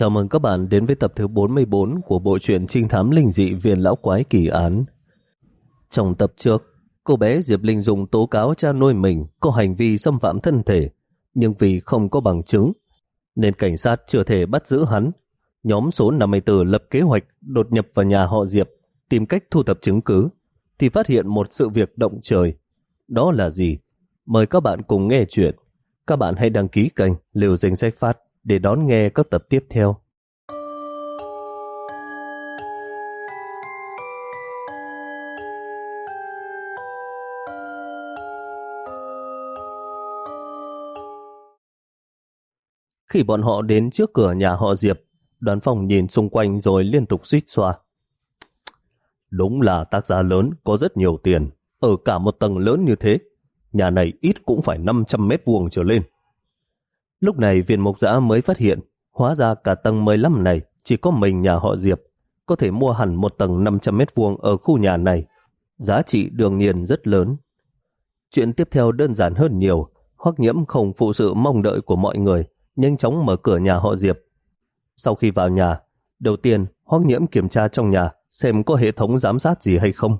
Chào mừng các bạn đến với tập thứ 44 của bộ truyện trinh thám linh dị viên lão quái kỳ án. Trong tập trước, cô bé Diệp Linh dùng tố cáo cha nuôi mình có hành vi xâm phạm thân thể, nhưng vì không có bằng chứng, nên cảnh sát chưa thể bắt giữ hắn. Nhóm số 54 lập kế hoạch đột nhập vào nhà họ Diệp, tìm cách thu thập chứng cứ, thì phát hiện một sự việc động trời. Đó là gì? Mời các bạn cùng nghe chuyện. Các bạn hãy đăng ký kênh Liều Danh Sách Phát để đón nghe các tập tiếp theo. Khi bọn họ đến trước cửa nhà họ Diệp, đoàn phòng nhìn xung quanh rồi liên tục suýt xoa. Đúng là tác giả lớn, có rất nhiều tiền. Ở cả một tầng lớn như thế, nhà này ít cũng phải 500 mét vuông trở lên. Lúc này viên mục giã mới phát hiện, hóa ra cả tầng 15 này chỉ có mình nhà họ Diệp, có thể mua hẳn một tầng 500 mét vuông ở khu nhà này. Giá trị đương nhiên rất lớn. Chuyện tiếp theo đơn giản hơn nhiều, hoắc nhiễm không phụ sự mong đợi của mọi người, nhanh chóng mở cửa nhà họ Diệp. Sau khi vào nhà, đầu tiên hoắc nhiễm kiểm tra trong nhà xem có hệ thống giám sát gì hay không.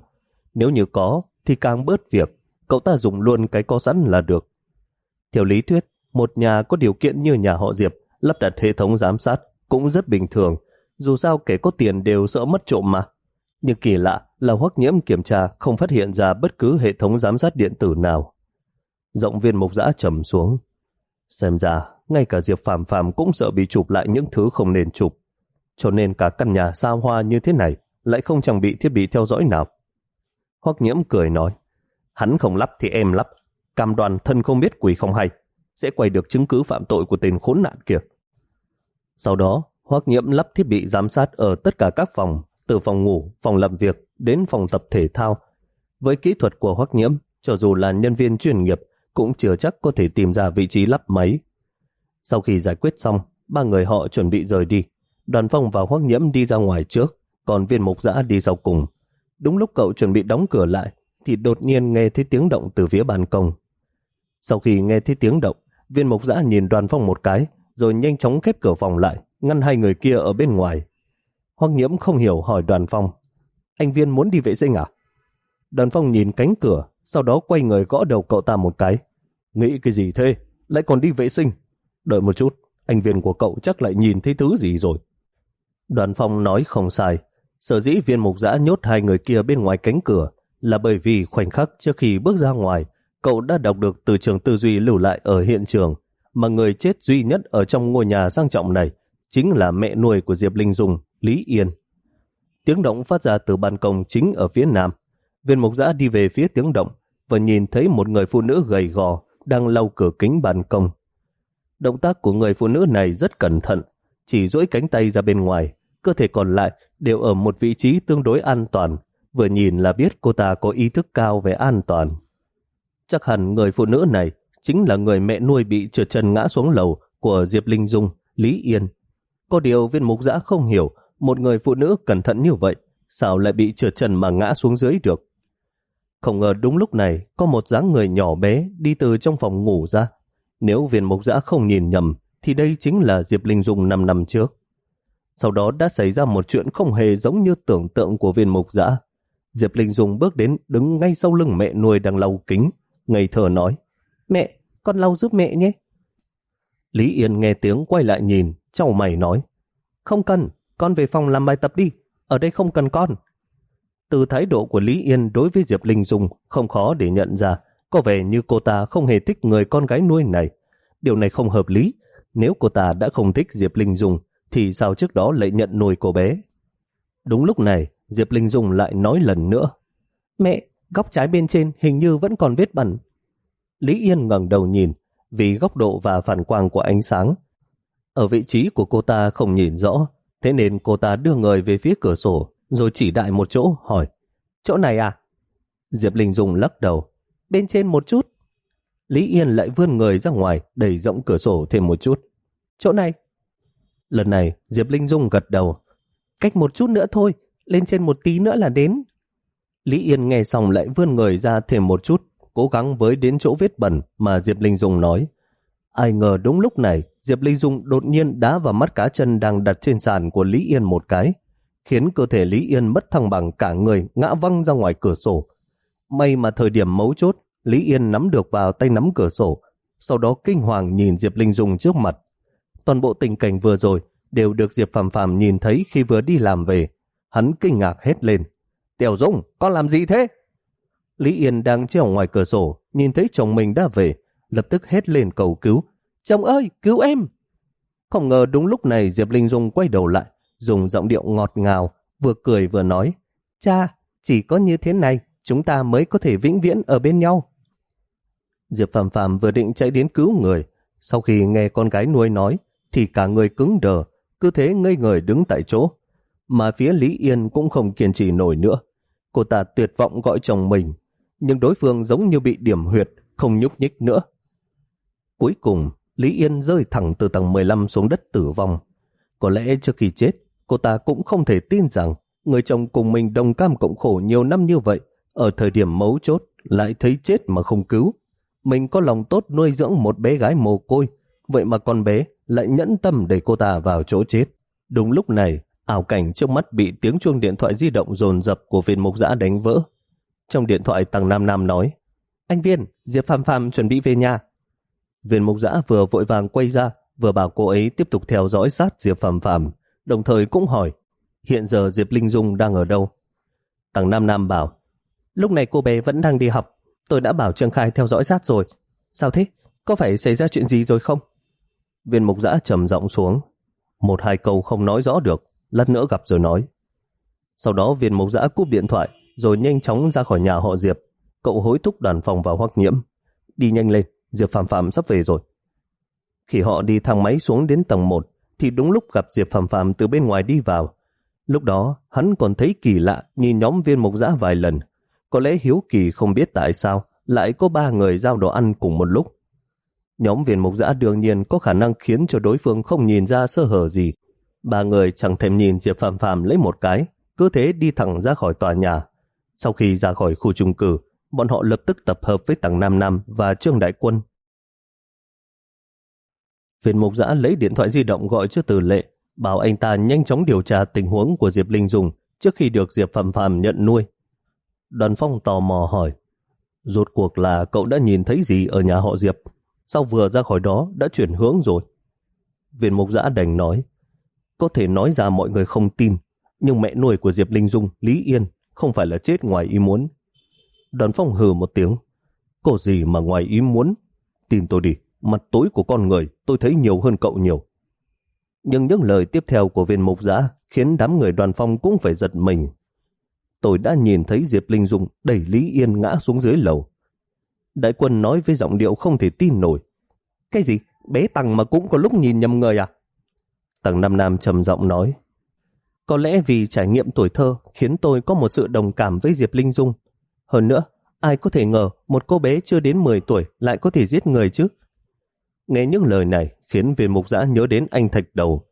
Nếu như có, thì càng bớt việc, cậu ta dùng luôn cái có sẵn là được. Theo lý thuyết, một nhà có điều kiện như nhà họ Diệp lắp đặt hệ thống giám sát cũng rất bình thường, dù sao kẻ có tiền đều sợ mất trộm mà. Nhưng kỳ lạ là hoắc nhiễm kiểm tra không phát hiện ra bất cứ hệ thống giám sát điện tử nào. Giọng viên mục giã trầm xuống. Xem ra, ngay cả Diệp Phạm Phạm cũng sợ bị chụp lại những thứ không nên chụp. Cho nên cả căn nhà xa hoa như thế này lại không trang bị thiết bị theo dõi nào. Hoắc nhiễm cười nói, hắn không lắp thì em lắp, cam đoan thân không biết quỷ không hay sẽ quay được chứng cứ phạm tội của tên khốn nạn kia. Sau đó, Hoắc Nhiễm lắp thiết bị giám sát ở tất cả các phòng, từ phòng ngủ, phòng làm việc đến phòng tập thể thao. Với kỹ thuật của Hoắc Nhiễm, cho dù là nhân viên chuyên nghiệp, cũng chưa chắc có thể tìm ra vị trí lắp máy. Sau khi giải quyết xong, ba người họ chuẩn bị rời đi. Đoàn phong và Hoắc Nhiễm đi ra ngoài trước, còn viên mục giã đi sau cùng. Đúng lúc cậu chuẩn bị đóng cửa lại, thì đột nhiên nghe thấy tiếng động từ phía ban công. Sau khi nghe thấy tiếng động, viên mộc giã nhìn đoàn phong một cái, rồi nhanh chóng khép cửa phòng lại, ngăn hai người kia ở bên ngoài. Hoắc nhiễm không hiểu hỏi đoàn phong, anh viên muốn đi vệ sinh à? Đoàn phong nhìn cánh cửa, sau đó quay người gõ đầu cậu ta một cái. Nghĩ cái gì thế? Lại còn đi vệ sinh? Đợi một chút, anh viên của cậu chắc lại nhìn thấy thứ gì rồi. Đoàn phong nói không sai. Sở dĩ viên mục giã nhốt hai người kia bên ngoài cánh cửa là bởi vì khoảnh khắc trước khi bước ra ngoài, cậu đã đọc được từ trường tư duy lưu lại ở hiện trường, mà người chết duy nhất ở trong ngôi nhà sang trọng này chính là mẹ nuôi của Diệp Linh Dung, Lý Yên. Tiếng động phát ra từ ban công chính ở phía nam. Viên mục giã đi về phía tiếng động và nhìn thấy một người phụ nữ gầy gò đang lau cửa kính ban công. Động tác của người phụ nữ này rất cẩn thận, chỉ duỗi cánh tay ra bên ngoài, cơ thể còn lại đều ở một vị trí tương đối an toàn, vừa nhìn là biết cô ta có ý thức cao về an toàn. Chắc hẳn người phụ nữ này chính là người mẹ nuôi bị trượt chân ngã xuống lầu của Diệp Linh Dung, Lý Yên. Có điều viên mục giã không hiểu một người phụ nữ cẩn thận như vậy sao lại bị trượt chân mà ngã xuống dưới được. Không ngờ đúng lúc này có một dáng người nhỏ bé đi từ trong phòng ngủ ra. Nếu viên mục giã không nhìn nhầm thì đây chính là Diệp Linh Dung 5 năm trước. Sau đó đã xảy ra một chuyện không hề giống như tưởng tượng của viên mục giã. Diệp Linh Dung bước đến đứng ngay sau lưng mẹ nuôi đang lau kính, ngây thờ nói, mẹ, con lau giúp mẹ nhé. Lý Yên nghe tiếng quay lại nhìn, cháu mày nói, không cần, con về phòng làm bài tập đi, ở đây không cần con. Từ thái độ của Lý Yên đối với Diệp Linh Dung không khó để nhận ra, có vẻ như cô ta không hề thích người con gái nuôi này. Điều này không hợp lý, nếu cô ta đã không thích Diệp Linh Dung, thì sao trước đó lại nhận nuôi cô bé? Đúng lúc này, Diệp Linh Dung lại nói lần nữa. Mẹ, góc trái bên trên hình như vẫn còn vết bẩn. Lý Yên ngẩng đầu nhìn, vì góc độ và phản quang của ánh sáng. Ở vị trí của cô ta không nhìn rõ, thế nên cô ta đưa người về phía cửa sổ, rồi chỉ đại một chỗ, hỏi, chỗ này à? Diệp Linh Dung lắc đầu, bên trên một chút. Lý Yên lại vươn người ra ngoài, đẩy rộng cửa sổ thêm một chút. Chỗ này. Lần này, Diệp Linh Dung gật đầu. Cách một chút nữa thôi, lên trên một tí nữa là đến. Lý Yên nghe xong lại vươn người ra thêm một chút, cố gắng với đến chỗ vết bẩn mà Diệp Linh Dung nói. Ai ngờ đúng lúc này, Diệp Linh Dung đột nhiên đá vào mắt cá chân đang đặt trên sàn của Lý Yên một cái, khiến cơ thể Lý Yên mất thăng bằng cả người ngã văng ra ngoài cửa sổ. May mà thời điểm mấu chốt, Lý Yên nắm được vào tay nắm cửa sổ, sau đó kinh hoàng nhìn Diệp Linh Dung trước mặt. Toàn bộ tình cảnh vừa rồi đều được Diệp Phạm Phạm nhìn thấy khi vừa đi làm về. Hắn kinh ngạc hét lên. Tiểu Dung, con làm gì thế? Lý Yên đang treo ngoài cửa sổ, nhìn thấy chồng mình đã về, lập tức hét lên cầu cứu. Chồng ơi, cứu em! Không ngờ đúng lúc này Diệp Linh Dung quay đầu lại, dùng giọng điệu ngọt ngào, vừa cười vừa nói. Cha, chỉ có như thế này, chúng ta mới có thể vĩnh viễn ở bên nhau. Diệp Phạm Phạm vừa định chạy đến cứu người, sau khi nghe con gái nuôi nói, thì cả người cứng đờ, cứ thế ngây người đứng tại chỗ. Mà phía Lý Yên cũng không kiên trì nổi nữa. Cô ta tuyệt vọng gọi chồng mình, nhưng đối phương giống như bị điểm huyệt, không nhúc nhích nữa. Cuối cùng, Lý Yên rơi thẳng từ tầng 15 xuống đất tử vong. Có lẽ trước khi chết, cô ta cũng không thể tin rằng người chồng cùng mình đồng cam cộng khổ nhiều năm như vậy, ở thời điểm mấu chốt lại thấy chết mà không cứu. Mình có lòng tốt nuôi dưỡng một bé gái mồ côi, vậy mà con bé lại nhẫn tâm đẩy cô ta vào chỗ chết. Đúng lúc này, ảo cảnh trước mắt bị tiếng chuông điện thoại di động dồn dập của viên mục giã đánh vỡ. Trong điện thoại Tăng Nam Nam nói, anh Viên, Diệp Phạm Phạm chuẩn bị về nhà. Viên mục giã vừa vội vàng quay ra, vừa bảo cô ấy tiếp tục theo dõi sát Diệp Phạm Phạm, đồng thời cũng hỏi, hiện giờ Diệp Linh Dung đang ở đâu? Tăng Nam Nam bảo, lúc này cô bé vẫn đang đi học, tôi đã bảo Trương Khai theo dõi sát rồi. Sao thế? Có phải xảy ra chuyện gì rồi không? Viên mục giã trầm giọng xuống. Một hai câu không nói rõ được, lát nữa gặp rồi nói. Sau đó viên mục giã cúp điện thoại, rồi nhanh chóng ra khỏi nhà họ Diệp. Cậu hối thúc đoàn phòng vào hoắc nhiễm. Đi nhanh lên, Diệp Phạm Phạm sắp về rồi. Khi họ đi thang máy xuống đến tầng 1, thì đúng lúc gặp Diệp Phạm Phạm từ bên ngoài đi vào. Lúc đó, hắn còn thấy kỳ lạ nhìn nhóm viên mục giã vài lần. Có lẽ Hiếu Kỳ không biết tại sao lại có ba người giao đồ ăn cùng một lúc. Nhóm viên mục giã đương nhiên có khả năng khiến cho đối phương không nhìn ra sơ hở gì. Ba người chẳng thèm nhìn Diệp Phạm Phạm lấy một cái, cứ thế đi thẳng ra khỏi tòa nhà. Sau khi ra khỏi khu trung cư, bọn họ lập tức tập hợp với tầng Nam Nam và Trương Đại Quân. Viên mục giã lấy điện thoại di động gọi cho Từ Lệ, bảo anh ta nhanh chóng điều tra tình huống của Diệp Linh dùng trước khi được Diệp Phạm Phạm nhận nuôi. Đoàn phong tò mò hỏi, rốt cuộc là cậu đã nhìn thấy gì ở nhà họ Diệp? Sao vừa ra khỏi đó đã chuyển hướng rồi? Viên mục giã đành nói, có thể nói ra mọi người không tin, nhưng mẹ nuôi của Diệp Linh Dung, Lý Yên, không phải là chết ngoài ý muốn. Đoàn phong hừ một tiếng, có gì mà ngoài ý muốn? Tin tôi đi, mặt tối của con người tôi thấy nhiều hơn cậu nhiều. Nhưng những lời tiếp theo của viên mục giã khiến đám người đoàn phong cũng phải giật mình. Tôi đã nhìn thấy Diệp Linh Dung đẩy Lý Yên ngã xuống dưới lầu. Đại quân nói với giọng điệu không thể tin nổi. Cái gì? Bé Tăng mà cũng có lúc nhìn nhầm người à? tăng Nam Nam trầm giọng nói. Có lẽ vì trải nghiệm tuổi thơ khiến tôi có một sự đồng cảm với Diệp Linh Dung. Hơn nữa, ai có thể ngờ một cô bé chưa đến 10 tuổi lại có thể giết người chứ? Nghe những lời này khiến viên mục giã nhớ đến anh Thạch Đầu.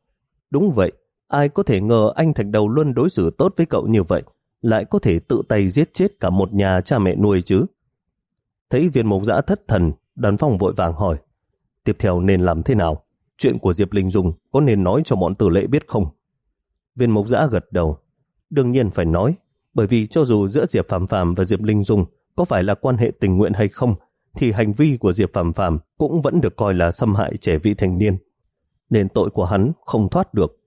Đúng vậy, ai có thể ngờ anh Thạch Đầu luôn đối xử tốt với cậu như vậy, lại có thể tự tay giết chết cả một nhà cha mẹ nuôi chứ? Thấy viên mục giã thất thần, đoàn phong vội vàng hỏi. Tiếp theo nên làm thế nào? Chuyện của Diệp Linh Dung có nên nói cho bọn tử lệ biết không? Viên mục giã gật đầu. Đương nhiên phải nói, bởi vì cho dù giữa Diệp Phạm Phạm và Diệp Linh Dung có phải là quan hệ tình nguyện hay không, thì hành vi của Diệp Phạm Phạm cũng vẫn được coi là xâm hại trẻ vị thành niên. Nên tội của hắn không thoát được.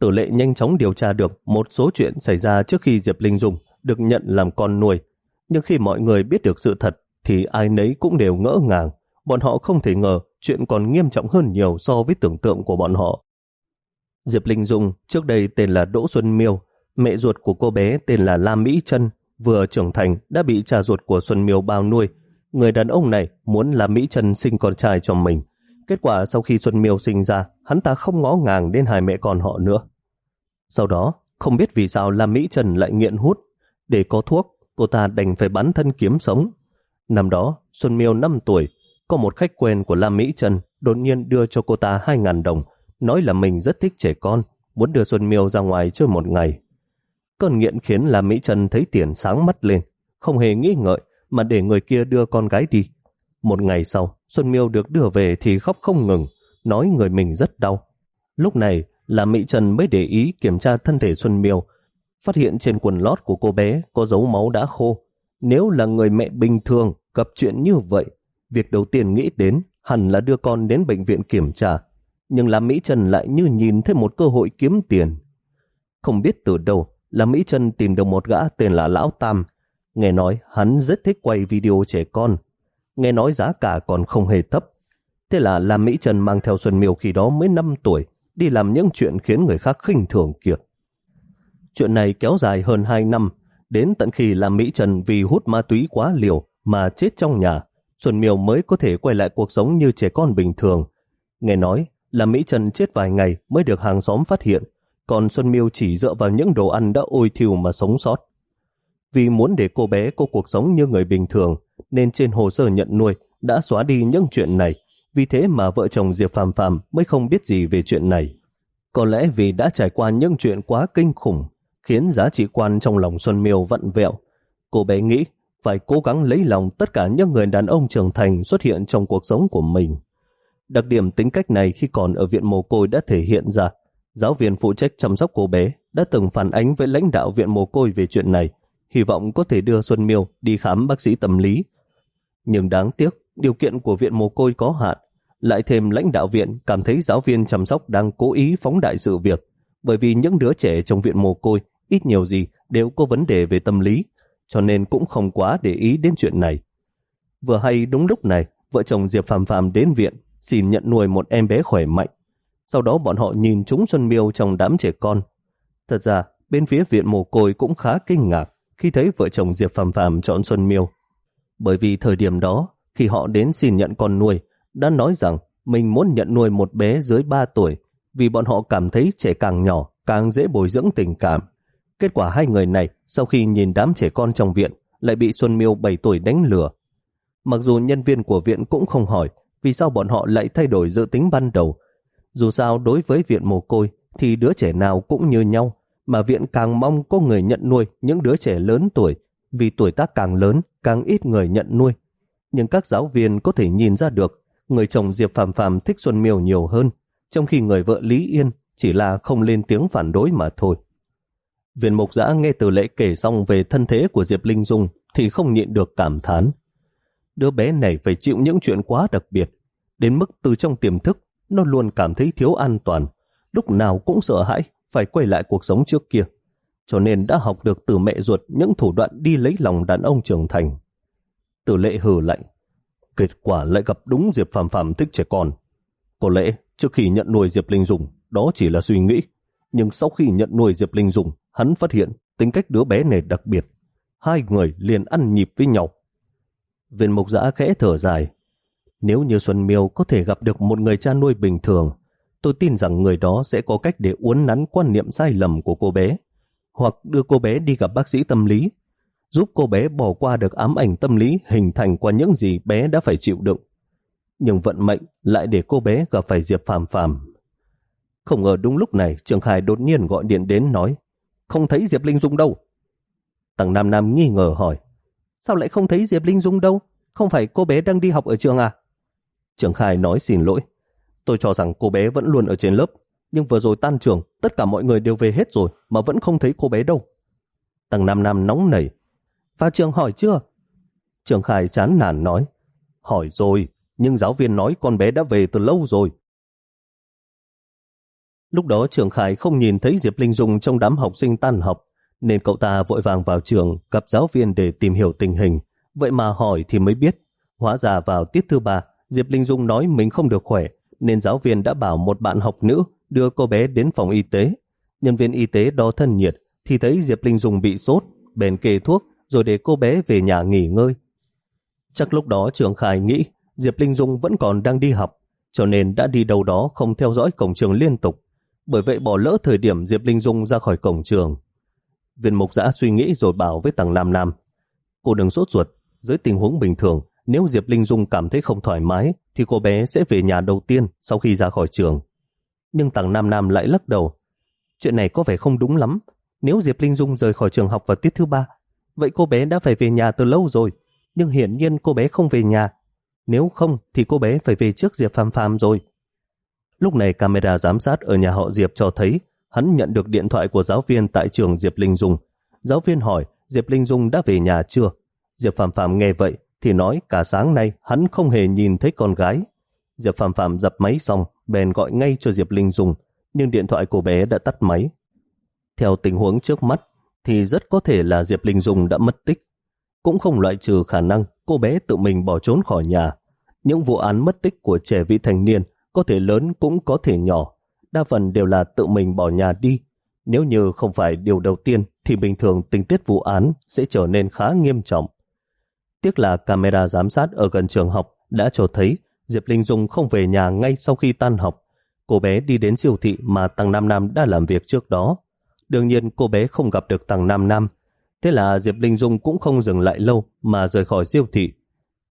Tử lệ nhanh chóng điều tra được một số chuyện xảy ra trước khi Diệp Linh Dung được nhận làm con nuôi. Nhưng khi mọi người biết được sự thật thì ai nấy cũng đều ngỡ ngàng. Bọn họ không thể ngờ chuyện còn nghiêm trọng hơn nhiều so với tưởng tượng của bọn họ. Diệp Linh Dung trước đây tên là Đỗ Xuân Miêu, mẹ ruột của cô bé tên là Lam Mỹ Trân, vừa trưởng thành đã bị cha ruột của Xuân Miêu bao nuôi. Người đàn ông này muốn Lam Mỹ Trân sinh con trai cho mình. Kết quả sau khi Xuân Miêu sinh ra, hắn ta không ngó ngàng đến hai mẹ con họ nữa. Sau đó, không biết vì sao Lam Mỹ Trần lại nghiện hút. Để có thuốc, cô ta đành phải bắn thân kiếm sống. Năm đó, Xuân Miêu 5 tuổi, có một khách quen của Lam Mỹ Trần đột nhiên đưa cho cô ta 2.000 đồng, nói là mình rất thích trẻ con, muốn đưa Xuân Miêu ra ngoài chơi một ngày. Cơn nghiện khiến Lam Mỹ Trần thấy tiền sáng mắt lên, không hề nghĩ ngợi mà để người kia đưa con gái đi. Một ngày sau, Xuân Miêu được đưa về thì khóc không ngừng, nói người mình rất đau. Lúc này là Mỹ Trần mới để ý kiểm tra thân thể Xuân Miêu, phát hiện trên quần lót của cô bé có dấu máu đã khô. Nếu là người mẹ bình thường gặp chuyện như vậy, việc đầu tiên nghĩ đến hẳn là đưa con đến bệnh viện kiểm tra. Nhưng là Mỹ Trần lại như nhìn thấy một cơ hội kiếm tiền. Không biết từ đâu là Mỹ Trần tìm được một gã tên là Lão Tam. Nghe nói hắn rất thích quay video trẻ con. Nghe nói giá cả còn không hề thấp. Thế là Lam Mỹ Trần mang theo Xuân Miêu khi đó mới 5 tuổi, đi làm những chuyện khiến người khác khinh thường kiệt. Chuyện này kéo dài hơn 2 năm, đến tận khi Lam Mỹ Trần vì hút ma túy quá liều mà chết trong nhà, Xuân Miêu mới có thể quay lại cuộc sống như trẻ con bình thường. Nghe nói Lam Mỹ Trần chết vài ngày mới được hàng xóm phát hiện, còn Xuân Miêu chỉ dựa vào những đồ ăn đã ôi thiêu mà sống sót. Vì muốn để cô bé có cuộc sống như người bình thường, nên trên hồ sơ nhận nuôi đã xóa đi những chuyện này, vì thế mà vợ chồng Diệp Phàm Phàm mới không biết gì về chuyện này. Có lẽ vì đã trải qua những chuyện quá kinh khủng, khiến giá trị quan trong lòng Xuân Miêu vặn vẹo. Cô bé nghĩ phải cố gắng lấy lòng tất cả những người đàn ông trưởng thành xuất hiện trong cuộc sống của mình. Đặc điểm tính cách này khi còn ở viện mồ côi đã thể hiện ra. Giáo viên phụ trách chăm sóc cô bé đã từng phản ánh với lãnh đạo viện mồ côi về chuyện này, hy vọng có thể đưa Xuân Miêu đi khám bác sĩ tâm lý. Nhưng đáng tiếc, điều kiện của viện mồ côi có hạn, lại thêm lãnh đạo viện cảm thấy giáo viên chăm sóc đang cố ý phóng đại sự việc, bởi vì những đứa trẻ trong viện mồ côi ít nhiều gì đều có vấn đề về tâm lý, cho nên cũng không quá để ý đến chuyện này. Vừa hay đúng lúc này, vợ chồng Diệp Phạm Phạm đến viện xin nhận nuôi một em bé khỏe mạnh. Sau đó bọn họ nhìn chúng Xuân Miêu trong đám trẻ con. Thật ra, bên phía viện mồ côi cũng khá kinh ngạc khi thấy vợ chồng Diệp Phạm Phạm chọn Xuân Miêu. Bởi vì thời điểm đó, khi họ đến xin nhận con nuôi, đã nói rằng mình muốn nhận nuôi một bé dưới 3 tuổi vì bọn họ cảm thấy trẻ càng nhỏ càng dễ bồi dưỡng tình cảm. Kết quả hai người này sau khi nhìn đám trẻ con trong viện lại bị Xuân Miêu 7 tuổi đánh lừa. Mặc dù nhân viên của viện cũng không hỏi vì sao bọn họ lại thay đổi dự tính ban đầu. Dù sao đối với viện mồ côi thì đứa trẻ nào cũng như nhau mà viện càng mong có người nhận nuôi những đứa trẻ lớn tuổi vì tuổi tác càng lớn càng ít người nhận nuôi. Nhưng các giáo viên có thể nhìn ra được người chồng Diệp Phạm Phạm thích Xuân Miêu nhiều hơn trong khi người vợ Lý Yên chỉ là không lên tiếng phản đối mà thôi. Viên mục giã nghe từ lễ kể xong về thân thế của Diệp Linh Dung thì không nhịn được cảm thán. Đứa bé này phải chịu những chuyện quá đặc biệt, đến mức từ trong tiềm thức nó luôn cảm thấy thiếu an toàn, lúc nào cũng sợ hãi phải quay lại cuộc sống trước kia, cho nên đã học được từ mẹ ruột những thủ đoạn đi lấy lòng đàn ông trưởng thành. Tử lệ hừ lạnh, kết quả lại gặp đúng Diệp Phạm Phạm thích trẻ con. Có lẽ trước khi nhận nuôi Diệp Linh Dung, đó chỉ là suy nghĩ, nhưng sau khi nhận nuôi Diệp Linh Dung, hắn phát hiện tính cách đứa bé này đặc biệt. Hai người liền ăn nhịp với nhau. Viên Mộc giã khẽ thở dài. Nếu như Xuân Miêu có thể gặp được một người cha nuôi bình thường, tôi tin rằng người đó sẽ có cách để uốn nắn quan niệm sai lầm của cô bé, hoặc đưa cô bé đi gặp bác sĩ tâm lý, giúp cô bé bỏ qua được ám ảnh tâm lý hình thành qua những gì bé đã phải chịu đựng. Nhưng vận mệnh lại để cô bé gặp phải Diệp Phàm Phàm. Không ngờ đúng lúc này Trường Khai đột nhiên gọi điện đến nói không thấy Diệp Linh Dung đâu. Tầng Nam Nam nghi ngờ hỏi sao lại không thấy Diệp Linh Dung đâu? Không phải cô bé đang đi học ở trường à? Trường Khai nói xin lỗi. Tôi cho rằng cô bé vẫn luôn ở trên lớp, nhưng vừa rồi tan trường, tất cả mọi người đều về hết rồi mà vẫn không thấy cô bé đâu. Tầng Nam Nam nóng nảy. Vào trường hỏi chưa? Trường Khai chán nản nói. Hỏi rồi, nhưng giáo viên nói con bé đã về từ lâu rồi. Lúc đó Trường Khải không nhìn thấy Diệp Linh Dung trong đám học sinh tan học, nên cậu ta vội vàng vào trường gặp giáo viên để tìm hiểu tình hình. Vậy mà hỏi thì mới biết. Hóa ra vào tiết thứ ba, Diệp Linh Dung nói mình không được khỏe, nên giáo viên đã bảo một bạn học nữ đưa cô bé đến phòng y tế. Nhân viên y tế đo thân nhiệt thì thấy Diệp Linh Dung bị sốt, bèn kê thuốc rồi để cô bé về nhà nghỉ ngơi. Chắc lúc đó Trường Khải nghĩ Diệp Linh Dung vẫn còn đang đi học, cho nên đã đi đâu đó không theo dõi cổng trường liên tục, bởi vậy bỏ lỡ thời điểm Diệp Linh Dung ra khỏi cổng trường. Viên mục giã suy nghĩ rồi bảo với tàng Nam Nam, cô đừng sốt ruột, dưới tình huống bình thường, nếu Diệp Linh Dung cảm thấy không thoải mái, thì cô bé sẽ về nhà đầu tiên sau khi ra khỏi trường. Nhưng Tằng Nam Nam lại lắc đầu. Chuyện này có vẻ không đúng lắm. Nếu Diệp Linh Dung rời khỏi trường học vào tiết thứ ba, vậy cô bé đã phải về nhà từ lâu rồi. Nhưng hiển nhiên cô bé không về nhà. Nếu không thì cô bé phải về trước Diệp Phạm Phạm rồi. Lúc này camera giám sát ở nhà họ Diệp cho thấy hắn nhận được điện thoại của giáo viên tại trường Diệp Linh Dung. Giáo viên hỏi Diệp Linh Dung đã về nhà chưa? Diệp Phạm Phạm nghe vậy thì nói cả sáng nay hắn không hề nhìn thấy con gái. Diệp Phạm Phạm dập máy xong, bèn gọi ngay cho Diệp Linh Dung, nhưng điện thoại của bé đã tắt máy. Theo tình huống trước mắt, thì rất có thể là Diệp Linh Dung đã mất tích. Cũng không loại trừ khả năng cô bé tự mình bỏ trốn khỏi nhà. Những vụ án mất tích của trẻ vị thành niên có thể lớn cũng có thể nhỏ, đa phần đều là tự mình bỏ nhà đi. Nếu như không phải điều đầu tiên thì bình thường tình tiết vụ án sẽ trở nên khá nghiêm trọng. Tiếc là camera giám sát ở gần trường học đã cho thấy Diệp Linh Dung không về nhà ngay sau khi tan học. Cô bé đi đến siêu thị mà Tăng Nam Nam đã làm việc trước đó. Đương nhiên cô bé không gặp được Tăng Nam Nam. Thế là Diệp Linh Dung cũng không dừng lại lâu mà rời khỏi siêu thị.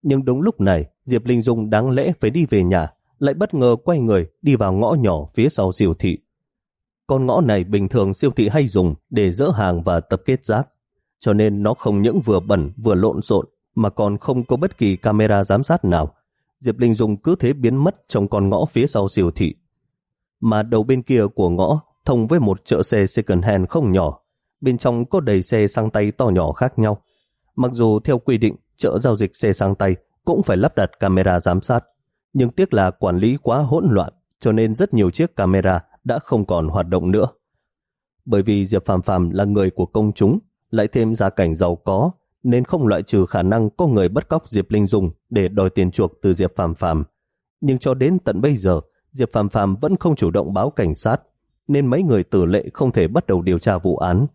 Nhưng đúng lúc này, Diệp Linh Dung đáng lẽ phải đi về nhà, lại bất ngờ quay người đi vào ngõ nhỏ phía sau siêu thị. Con ngõ này bình thường siêu thị hay dùng để dỡ hàng và tập kết rác, cho nên nó không những vừa bẩn vừa lộn xộn mà còn không có bất kỳ camera giám sát nào. Diệp Linh Dung cứ thế biến mất trong con ngõ phía sau siêu thị. Mà đầu bên kia của ngõ thông với một chợ xe second hand không nhỏ. Bên trong có đầy xe sang tay to nhỏ khác nhau. Mặc dù theo quy định chợ giao dịch xe sang tay cũng phải lắp đặt camera giám sát, nhưng tiếc là quản lý quá hỗn loạn cho nên rất nhiều chiếc camera đã không còn hoạt động nữa. Bởi vì Diệp Phạm Phạm là người của công chúng, lại thêm gia cảnh giàu có, nên không loại trừ khả năng có người bắt cóc Diệp Linh Dung để đòi tiền chuộc từ Diệp Phạm Phạm. Nhưng cho đến tận bây giờ, Diệp Phạm Phạm vẫn không chủ động báo cảnh sát, nên mấy người tử lệ không thể bắt đầu điều tra vụ án.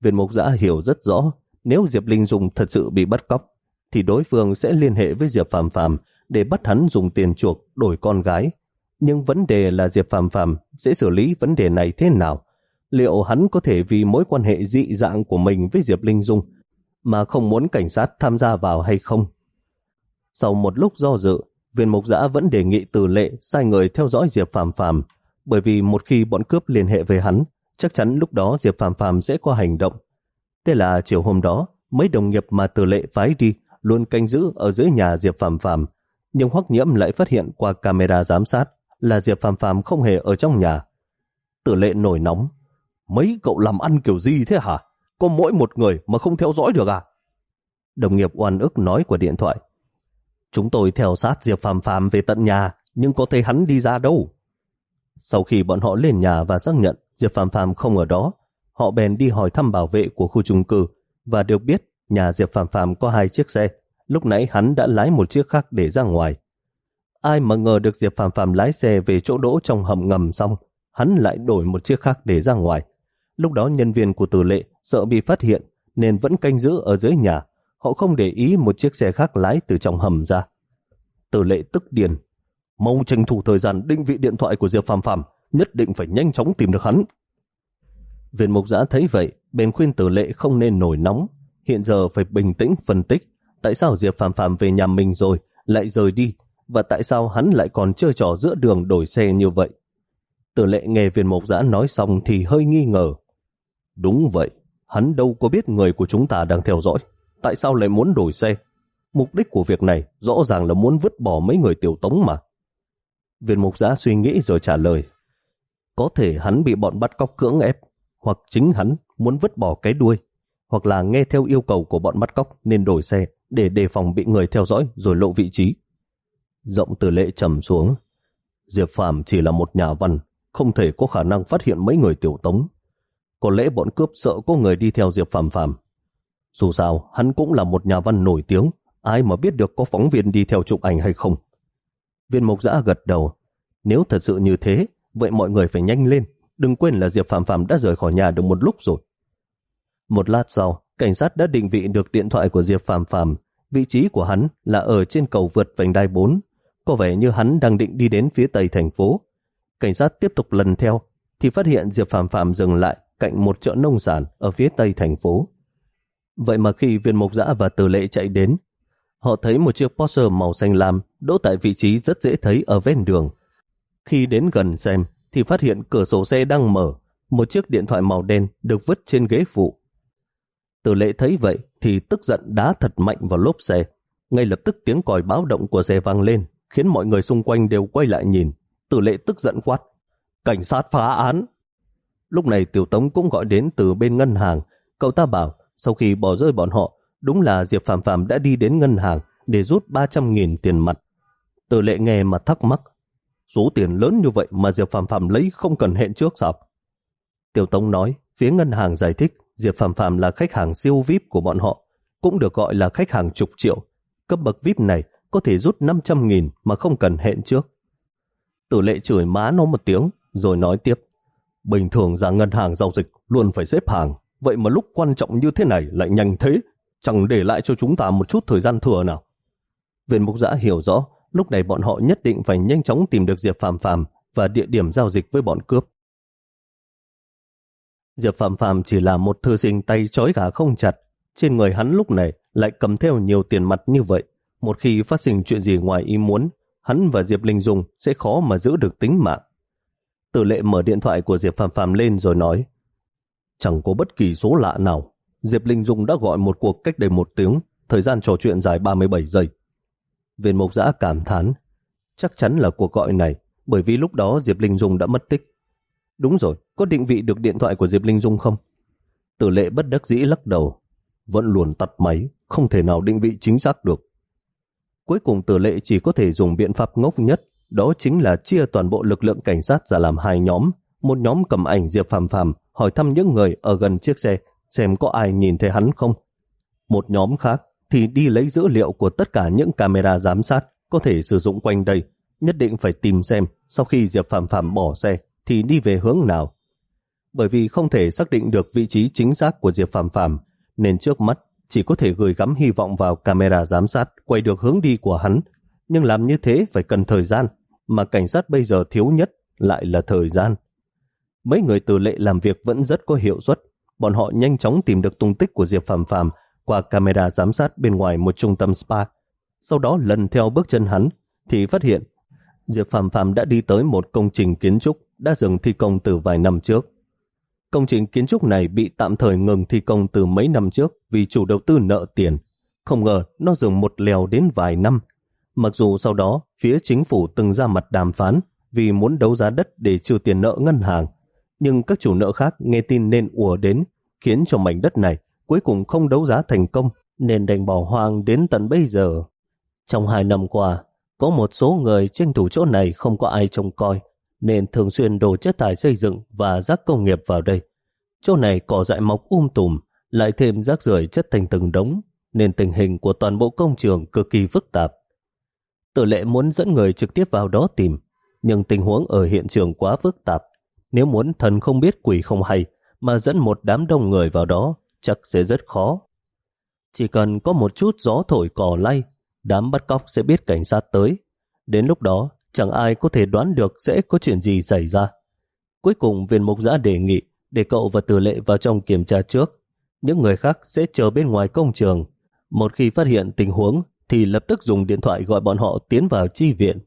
Viên mục giã hiểu rất rõ, nếu Diệp Linh Dung thật sự bị bắt cóc, thì đối phương sẽ liên hệ với Diệp Phạm Phạm để bắt hắn dùng tiền chuộc đổi con gái. Nhưng vấn đề là Diệp Phạm Phạm sẽ xử lý vấn đề này thế nào? Liệu hắn có thể vì mối quan hệ dị dạng của mình với Diệp Linh Dung mà không muốn cảnh sát tham gia vào hay không? Sau một lúc do dự, viên mục giã vẫn đề nghị từ lệ sai người theo dõi Diệp Phạm Phạm bởi vì một khi bọn cướp liên hệ với hắn, chắc chắn lúc đó Diệp Phạm Phạm sẽ có hành động. Thế là chiều hôm đó, mấy đồng nghiệp mà từ lệ phái đi luôn canh giữ ở dưới nhà Diệp Phạm Phạm nhưng Hoắc Nhiễm lại phát hiện qua camera giám sát là Diệp Phạm Phạm không hề ở trong nhà. Tử lệ nổi nóng. Mấy cậu làm ăn kiểu gì thế hả? Có mỗi một người mà không theo dõi được à? Đồng nghiệp oan ức nói qua điện thoại. Chúng tôi theo sát Diệp Phạm Phạm về tận nhà, nhưng có thấy hắn đi ra đâu. Sau khi bọn họ lên nhà và xác nhận Diệp Phạm Phạm không ở đó, họ bèn đi hỏi thăm bảo vệ của khu chung cư và được biết nhà Diệp Phạm Phạm có hai chiếc xe lúc nãy hắn đã lái một chiếc khác để ra ngoài. Ai mà ngờ được Diệp Phạm Phạm lái xe về chỗ đỗ trong hầm ngầm xong, hắn lại đổi một chiếc khác để ra ngoài. Lúc đó nhân viên của tử lệ sợ bị phát hiện nên vẫn canh giữ ở dưới nhà. Họ không để ý một chiếc xe khác lái từ trong hầm ra. Tử lệ tức điền. Mau tranh thủ thời gian định vị điện thoại của Diệp Phạm Phạm, nhất định phải nhanh chóng tìm được hắn. Viên mục giã thấy vậy, bèn khuyên tử lệ không nên nổi nóng, hiện giờ phải bình tĩnh phân tích tại sao Diệp Phạm Phạm về nhà mình rồi lại rời đi và tại sao hắn lại còn chơi trò giữa đường đổi xe như vậy. Tử lệ nghe viên mộc giã nói xong thì hơi nghi ngờ. Đúng vậy, hắn đâu có biết người của chúng ta đang theo dõi. Tại sao lại muốn đổi xe? Mục đích của việc này rõ ràng là muốn vứt bỏ mấy người tiểu tống mà. Viên mục giã suy nghĩ rồi trả lời. Có thể hắn bị bọn bắt cóc cưỡng ép, hoặc chính hắn muốn vứt bỏ cái đuôi, hoặc là nghe theo yêu cầu của bọn bắt cóc nên đổi xe để đề phòng bị người theo dõi rồi lộ vị trí. Rộng từ lệ trầm xuống. Diệp Phạm chỉ là một nhà văn, không thể có khả năng phát hiện mấy người tiểu tống. Có lẽ bọn cướp sợ có người đi theo Diệp Phạm Phạm. Dù sao, hắn cũng là một nhà văn nổi tiếng, ai mà biết được có phóng viên đi theo chụp ảnh hay không. Viên mộc giã gật đầu. Nếu thật sự như thế, vậy mọi người phải nhanh lên. Đừng quên là Diệp Phạm Phạm đã rời khỏi nhà được một lúc rồi. Một lát sau, cảnh sát đã định vị được điện thoại của Diệp Phạm Phạm. Vị trí của hắn là ở trên cầu vượt vành đai 4. Có vẻ như hắn đang định đi đến phía tây thành phố. Cảnh sát tiếp tục lần theo, thì phát hiện Diệp Phạm Phạm dừng lại cạnh một chợ nông sản ở phía tây thành phố. Vậy mà khi viên mộc giã và từ lệ chạy đến, họ thấy một chiếc Porsche màu xanh lam đỗ tại vị trí rất dễ thấy ở ven đường. Khi đến gần xem, thì phát hiện cửa sổ xe đang mở, một chiếc điện thoại màu đen được vứt trên ghế phụ. Từ lệ thấy vậy thì tức giận đá thật mạnh vào lốp xe. ngay lập tức tiếng còi báo động của xe vang lên, khiến mọi người xung quanh đều quay lại nhìn. Tử lệ tức giận quát. Cảnh sát phá án! Lúc này Tiểu Tống cũng gọi đến từ bên ngân hàng. Cậu ta bảo, sau khi bỏ rơi bọn họ, đúng là Diệp Phạm Phạm đã đi đến ngân hàng để rút 300.000 tiền mặt. từ lệ nghe mà thắc mắc. Số tiền lớn như vậy mà Diệp Phạm Phạm lấy không cần hẹn trước sao? Tiểu Tống nói, phía ngân hàng giải thích Diệp Phạm Phạm là khách hàng siêu VIP của bọn họ, cũng được gọi là khách hàng chục triệu. Cấp bậc VIP này có thể rút 500.000 mà không cần hẹn trước. Tử lệ chửi má nó một tiếng, rồi nói tiếp. Bình thường ra ngân hàng giao dịch luôn phải xếp hàng, vậy mà lúc quan trọng như thế này lại nhanh thế, chẳng để lại cho chúng ta một chút thời gian thừa nào. Viện mục giã hiểu rõ, lúc này bọn họ nhất định phải nhanh chóng tìm được Diệp Phạm Phạm và địa điểm giao dịch với bọn cướp. Diệp Phạm Phạm chỉ là một thư sinh tay trói gà không chặt, trên người hắn lúc này lại cầm theo nhiều tiền mặt như vậy. Một khi phát sinh chuyện gì ngoài ý muốn, hắn và Diệp Linh Dung sẽ khó mà giữ được tính mạng. Tử lệ mở điện thoại của Diệp Phạm Phạm lên rồi nói Chẳng có bất kỳ số lạ nào. Diệp Linh Dung đã gọi một cuộc cách đây một tiếng, thời gian trò chuyện dài 37 giây. Viên mục giã cảm thán Chắc chắn là cuộc gọi này, bởi vì lúc đó Diệp Linh Dung đã mất tích. Đúng rồi, có định vị được điện thoại của Diệp Linh Dung không? Tử lệ bất đắc dĩ lắc đầu. Vẫn luôn tắt máy, không thể nào định vị chính xác được. Cuối cùng tử lệ chỉ có thể dùng biện pháp ngốc nhất, đó chính là chia toàn bộ lực lượng cảnh sát ra làm hai nhóm. Một nhóm cầm ảnh Diệp Phàm Phàm, hỏi thăm những người ở gần chiếc xe, xem có ai nhìn thấy hắn không. Một nhóm khác thì đi lấy dữ liệu của tất cả những camera giám sát có thể sử dụng quanh đây. Nhất định phải tìm xem sau khi Diệp Phạm Phạm bỏ xe thì đi về hướng nào. Bởi vì không thể xác định được vị trí chính xác của Diệp Phạm Phạm nên trước mắt chỉ có thể gửi gắm hy vọng vào camera giám sát quay được hướng đi của hắn. Nhưng làm như thế phải cần thời gian mà cảnh sát bây giờ thiếu nhất lại là thời gian. Mấy người từ lệ làm việc vẫn rất có hiệu suất. Bọn họ nhanh chóng tìm được tung tích của Diệp Phạm Phạm qua camera giám sát bên ngoài một trung tâm spa. Sau đó lần theo bước chân hắn thì phát hiện Diệp Phạm Phạm đã đi tới một công trình kiến trúc đã dừng thi công từ vài năm trước. Công trình kiến trúc này bị tạm thời ngừng thi công từ mấy năm trước vì chủ đầu tư nợ tiền. Không ngờ nó dừng một lèo đến vài năm. Mặc dù sau đó phía chính phủ từng ra mặt đàm phán vì muốn đấu giá đất để trừ tiền nợ ngân hàng. Nhưng các chủ nợ khác nghe tin nên ùa đến khiến cho mảnh đất này cuối cùng không đấu giá thành công nên đành bỏ hoang đến tận bây giờ. Trong hai năm qua, có một số người tranh thủ chỗ này không có ai trông coi nên thường xuyên đổ chất thải xây dựng và rác công nghiệp vào đây. Chỗ này cỏ dại mọc um tùm, lại thêm rác rưởi chất thành từng đống, nên tình hình của toàn bộ công trường cực kỳ phức tạp. Tử lệ muốn dẫn người trực tiếp vào đó tìm, nhưng tình huống ở hiện trường quá phức tạp. Nếu muốn thần không biết quỷ không hay, mà dẫn một đám đông người vào đó, chắc sẽ rất khó. Chỉ cần có một chút gió thổi cỏ lay, đám bắt cóc sẽ biết cảnh sát tới. Đến lúc đó, chẳng ai có thể đoán được sẽ có chuyện gì xảy ra. Cuối cùng viên mục giã đề nghị để cậu và tử lệ vào trong kiểm tra trước. Những người khác sẽ chờ bên ngoài công trường. Một khi phát hiện tình huống thì lập tức dùng điện thoại gọi bọn họ tiến vào chi viện.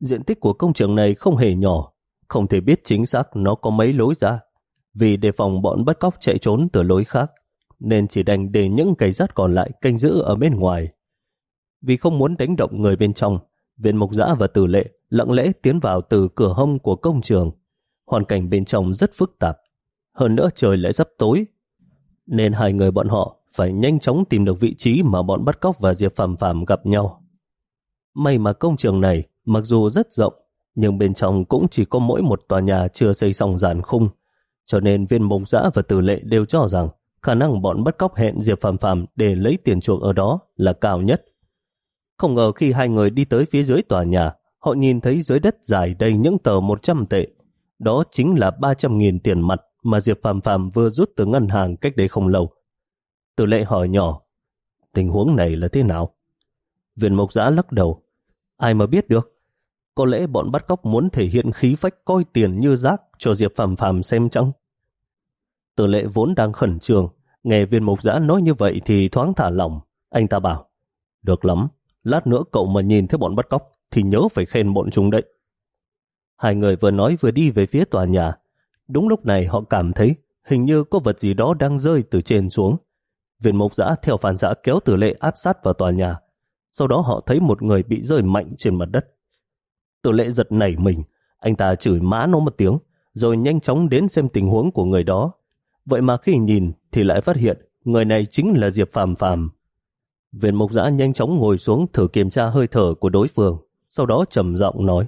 Diện tích của công trường này không hề nhỏ, không thể biết chính xác nó có mấy lối ra. Vì đề phòng bọn bắt cóc chạy trốn từ lối khác, nên chỉ đành để những cảnh sát còn lại canh giữ ở bên ngoài. Vì không muốn đánh động người bên trong, viên mục giã và tử lệ lặng lẽ tiến vào từ cửa hông của công trường. Hoàn cảnh bên trong rất phức tạp. Hơn nữa trời lại sắp tối. Nên hai người bọn họ phải nhanh chóng tìm được vị trí mà bọn bắt cóc và Diệp Phạm Phạm gặp nhau. May mà công trường này mặc dù rất rộng, nhưng bên trong cũng chỉ có mỗi một tòa nhà chưa xây xong giàn khung, cho nên viên mục giã và tử lệ đều cho rằng khả năng bọn bắt cóc hẹn Diệp Phạm Phạm để lấy tiền chuộc ở đó là cao nhất. Không ngờ khi hai người đi tới phía dưới tòa nhà, họ nhìn thấy dưới đất dài đầy những tờ 100 tệ. Đó chính là 300.000 tiền mặt mà Diệp Phạm Phạm vừa rút từ ngân hàng cách đây không lâu. Tử lệ hỏi nhỏ, tình huống này là thế nào? Viên mộc giã lắc đầu, ai mà biết được. Có lẽ bọn bắt cóc muốn thể hiện khí phách coi tiền như rác cho Diệp Phạm Phạm xem chăng? Tử lệ vốn đang khẩn trương, nghe viên mộc giã nói như vậy thì thoáng thả lỏng. Anh ta bảo, được lắm, lát nữa cậu mà nhìn thấy bọn bắt cóc thì nhớ phải khen bọn chúng đấy. Hai người vừa nói vừa đi về phía tòa nhà. Đúng lúc này họ cảm thấy hình như có vật gì đó đang rơi từ trên xuống. Viên Mộc giã theo phản giã kéo tử lệ áp sát vào tòa nhà. sau đó họ thấy một người bị rơi mạnh trên mặt đất. Tử lệ giật nảy mình, anh ta chửi mã nó một tiếng, rồi nhanh chóng đến xem tình huống của người đó. Vậy mà khi nhìn thì lại phát hiện người này chính là Diệp Phàm Phàm. Viên Mộc giã nhanh chóng ngồi xuống thử kiểm tra hơi thở của đối phương, sau đó trầm giọng nói,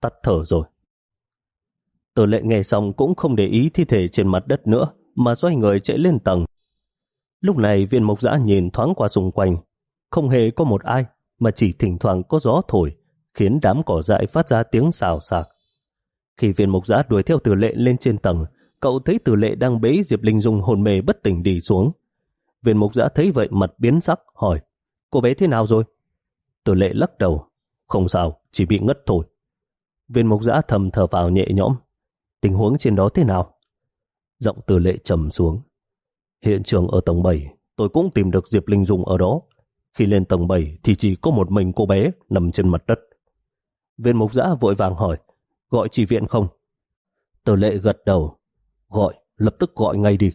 tắt thở rồi. Tử lệ nghe xong cũng không để ý thi thể trên mặt đất nữa, mà xoay người chạy lên tầng. Lúc này viên mộc giã nhìn thoáng qua xung quanh, không hề có một ai, mà chỉ thỉnh thoảng có gió thổi, khiến đám cỏ dại phát ra tiếng xào xạc. Khi viên mộc giã đuổi theo tử lệ lên trên tầng, cậu thấy tử lệ đang bế Diệp Linh Dung hồn mê bất tỉnh đi xuống. Viên mục giã thấy vậy mặt biến sắc, hỏi, cô bé thế nào rồi? Tử lệ lắc đầu, không sao, chỉ bị ngất thôi. Viên mục giã thầm thở vào nhẹ nhõm, tình huống trên đó thế nào? Giọng tử lệ trầm xuống. Hiện trường ở tầng 7, tôi cũng tìm được Diệp Linh Dung ở đó. Khi lên tầng 7 thì chỉ có một mình cô bé nằm trên mặt đất. Viên mục giã vội vàng hỏi, gọi chỉ viện không? Tờ lệ gật đầu, gọi, lập tức gọi ngay đi.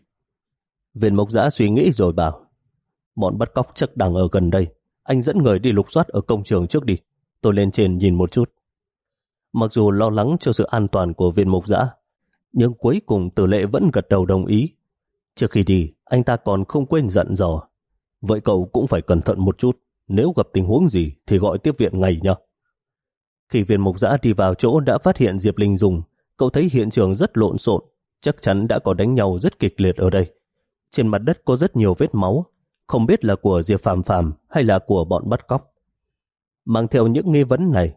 Viên mục giã suy nghĩ rồi bảo, bọn bắt cóc chắc đang ở gần đây, anh dẫn người đi lục soát ở công trường trước đi, tôi lên trên nhìn một chút. Mặc dù lo lắng cho sự an toàn của viên mục giã, nhưng cuối cùng tử lệ vẫn gật đầu đồng ý. Trước khi đi, anh ta còn không quên dặn dò. Vậy cậu cũng phải cẩn thận một chút, nếu gặp tình huống gì thì gọi tiếp viện ngay nhé. Khi viên mục giã đi vào chỗ đã phát hiện Diệp Linh dùng, cậu thấy hiện trường rất lộn xộn, chắc chắn đã có đánh nhau rất kịch liệt ở đây. Trên mặt đất có rất nhiều vết máu, không biết là của Diệp Phàm Phàm hay là của bọn bắt cóc. Mang theo những nghi vấn này,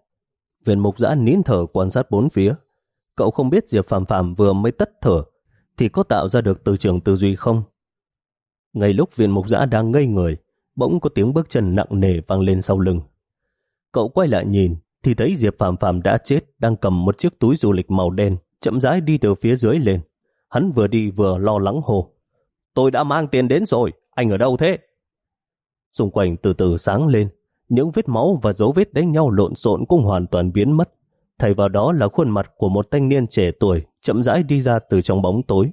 viên mục giã nín thở quan sát bốn phía. Cậu không biết Diệp Phàm Phàm vừa mới tất thở thì có tạo ra được từ trường tư duy không? Ngay lúc viên mục giã đang ngây người, bỗng có tiếng bước chân nặng nề vang lên sau lưng. Cậu quay lại nhìn, thì thấy Diệp Phạm Phạm đã chết đang cầm một chiếc túi du lịch màu đen, chậm rãi đi từ phía dưới lên. Hắn vừa đi vừa lo lắng hồ. Tôi đã mang tiền đến rồi, anh ở đâu thế? Xung quanh từ từ sáng lên, những vết máu và dấu vết đánh nhau lộn xộn cũng hoàn toàn biến mất. Thay vào đó là khuôn mặt của một thanh niên trẻ tuổi chậm rãi đi ra từ trong bóng tối.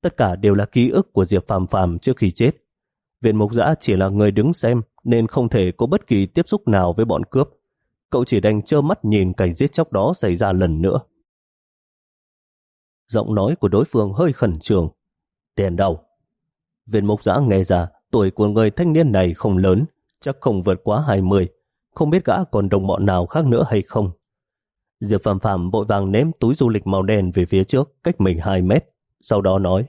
Tất cả đều là ký ức của Diệp phàm phàm trước khi chết. Viện Mục Giã chỉ là người đứng xem nên không thể có bất kỳ tiếp xúc nào với bọn cướp cậu chỉ đành trơ mắt nhìn cảnh giết chóc đó xảy ra lần nữa. Giọng nói của đối phương hơi khẩn trương. Tiền đâu? Viện mục giã nghe ra tuổi của người thanh niên này không lớn, chắc không vượt quá 20, không biết gã còn đồng bọn nào khác nữa hay không. Diệp Phạm Phạm vội vàng ném túi du lịch màu đen về phía trước, cách mình 2 mét, sau đó nói,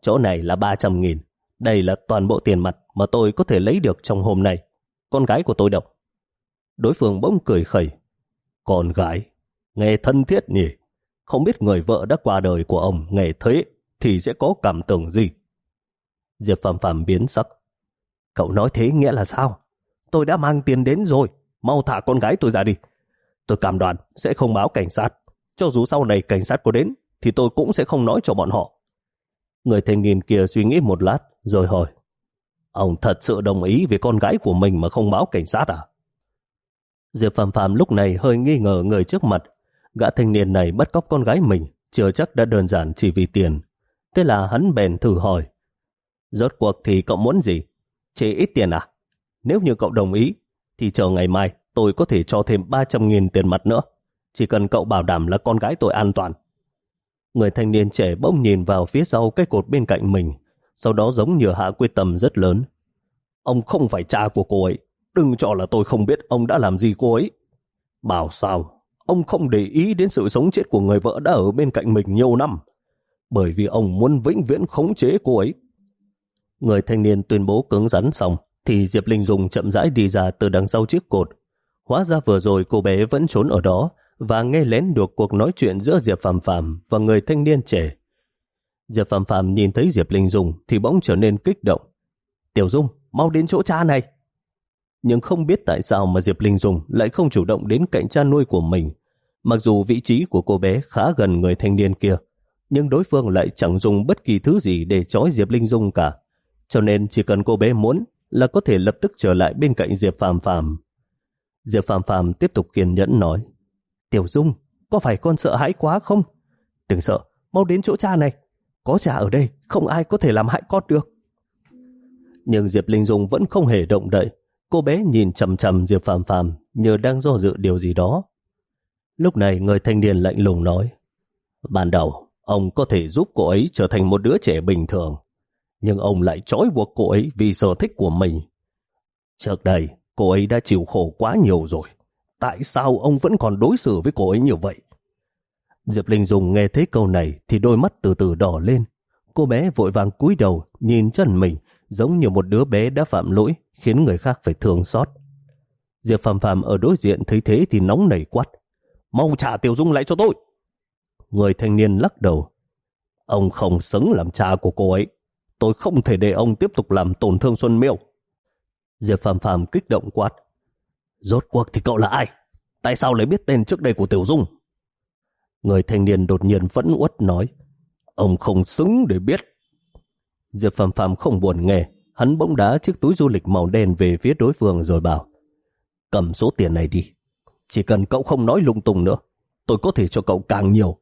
chỗ này là 300 nghìn, đây là toàn bộ tiền mặt mà tôi có thể lấy được trong hôm nay. Con gái của tôi đâu? Đối phương bỗng cười khẩy. Con gái, nghe thân thiết nhỉ? Không biết người vợ đã qua đời của ông nghe thế thì sẽ có cảm tưởng gì? Diệp Phạm Phạm biến sắc. Cậu nói thế nghĩa là sao? Tôi đã mang tiền đến rồi, mau thả con gái tôi ra đi. Tôi cảm đoán sẽ không báo cảnh sát. Cho dù sau này cảnh sát có đến, thì tôi cũng sẽ không nói cho bọn họ. Người thanh niên kia suy nghĩ một lát, rồi hỏi. Ông thật sự đồng ý về con gái của mình mà không báo cảnh sát à? Diệp Phạm Phạm lúc này hơi nghi ngờ người trước mặt. Gã thanh niên này bắt cóc con gái mình, chưa chắc đã đơn giản chỉ vì tiền. Thế là hắn bèn thử hỏi. Rốt cuộc thì cậu muốn gì? Chỉ ít tiền à? Nếu như cậu đồng ý, thì chờ ngày mai tôi có thể cho thêm 300.000 tiền mặt nữa. Chỉ cần cậu bảo đảm là con gái tôi an toàn. Người thanh niên trẻ bỗng nhìn vào phía sau cái cột bên cạnh mình, sau đó giống như hạ quyết tâm rất lớn. Ông không phải cha của cô ấy, Đừng cho là tôi không biết ông đã làm gì cô ấy. Bảo sao, ông không để ý đến sự sống chết của người vợ đã ở bên cạnh mình nhiều năm, bởi vì ông muốn vĩnh viễn khống chế cô ấy. Người thanh niên tuyên bố cứng rắn xong, thì Diệp Linh dùng chậm rãi đi ra từ đằng sau chiếc cột. Hóa ra vừa rồi cô bé vẫn trốn ở đó và nghe lén được cuộc nói chuyện giữa Diệp Phạm Phạm và người thanh niên trẻ. Diệp Phạm Phạm nhìn thấy Diệp Linh Dung thì bỗng trở nên kích động. Tiểu Dung, mau đến chỗ cha này nhưng không biết tại sao mà Diệp Linh Dung lại không chủ động đến cạnh cha nuôi của mình. Mặc dù vị trí của cô bé khá gần người thanh niên kia, nhưng đối phương lại chẳng dùng bất kỳ thứ gì để trói Diệp Linh Dung cả. Cho nên chỉ cần cô bé muốn là có thể lập tức trở lại bên cạnh Diệp Phạm Phạm. Diệp Phạm Phạm tiếp tục kiên nhẫn nói, Tiểu Dung, có phải con sợ hãi quá không? Đừng sợ, mau đến chỗ cha này. Có cha ở đây, không ai có thể làm hại con được. Nhưng Diệp Linh Dung vẫn không hề động đậy, Cô bé nhìn chầm chầm Diệp Phạm Phạm như đang do dự điều gì đó. Lúc này người thanh niên lạnh lùng nói Ban đầu, ông có thể giúp cô ấy trở thành một đứa trẻ bình thường, nhưng ông lại trói buộc cô ấy vì sở thích của mình. Trước đây, cô ấy đã chịu khổ quá nhiều rồi. Tại sao ông vẫn còn đối xử với cô ấy như vậy? Diệp Linh Dung nghe thấy câu này thì đôi mắt từ từ đỏ lên. Cô bé vội vàng cúi đầu, nhìn chân mình, giống như một đứa bé đã phạm lỗi, khiến người khác phải thương xót. Diệp Phạm Phạm ở đối diện thấy thế thì nóng nảy quát. Mau trả Tiểu Dung lại cho tôi! Người thanh niên lắc đầu. Ông không xứng làm cha của cô ấy. Tôi không thể để ông tiếp tục làm tổn thương Xuân Miêu. Diệp Phạm Phạm kích động quát. Rốt cuộc thì cậu là ai? Tại sao lại biết tên trước đây của Tiểu Dung? Người thanh niên đột nhiên vẫn uất nói. Ông không xứng để biết. Diệp Phạm Phạm không buồn nghe. Hắn bỗng đá chiếc túi du lịch màu đen về phía đối phương rồi bảo. Cầm số tiền này đi. Chỉ cần cậu không nói lung tung nữa, tôi có thể cho cậu càng nhiều.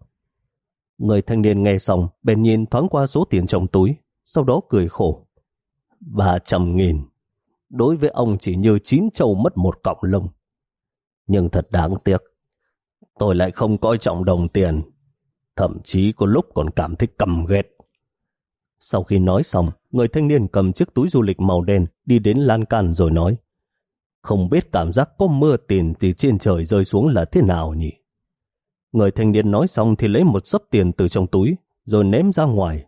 Người thanh niên nghe xong, bèn nhìn thoáng qua số tiền trong túi, sau đó cười khổ. Ba trăm nghìn. Đối với ông chỉ như chín châu mất một cọng lông. Nhưng thật đáng tiếc. Tôi lại không coi trọng đồng tiền. Thậm chí có lúc còn cảm thấy cầm ghét. Sau khi nói xong, người thanh niên cầm chiếc túi du lịch màu đen đi đến lan can rồi nói Không biết cảm giác có mưa tiền từ trên trời rơi xuống là thế nào nhỉ? Người thanh niên nói xong thì lấy một sấp tiền từ trong túi, rồi ném ra ngoài.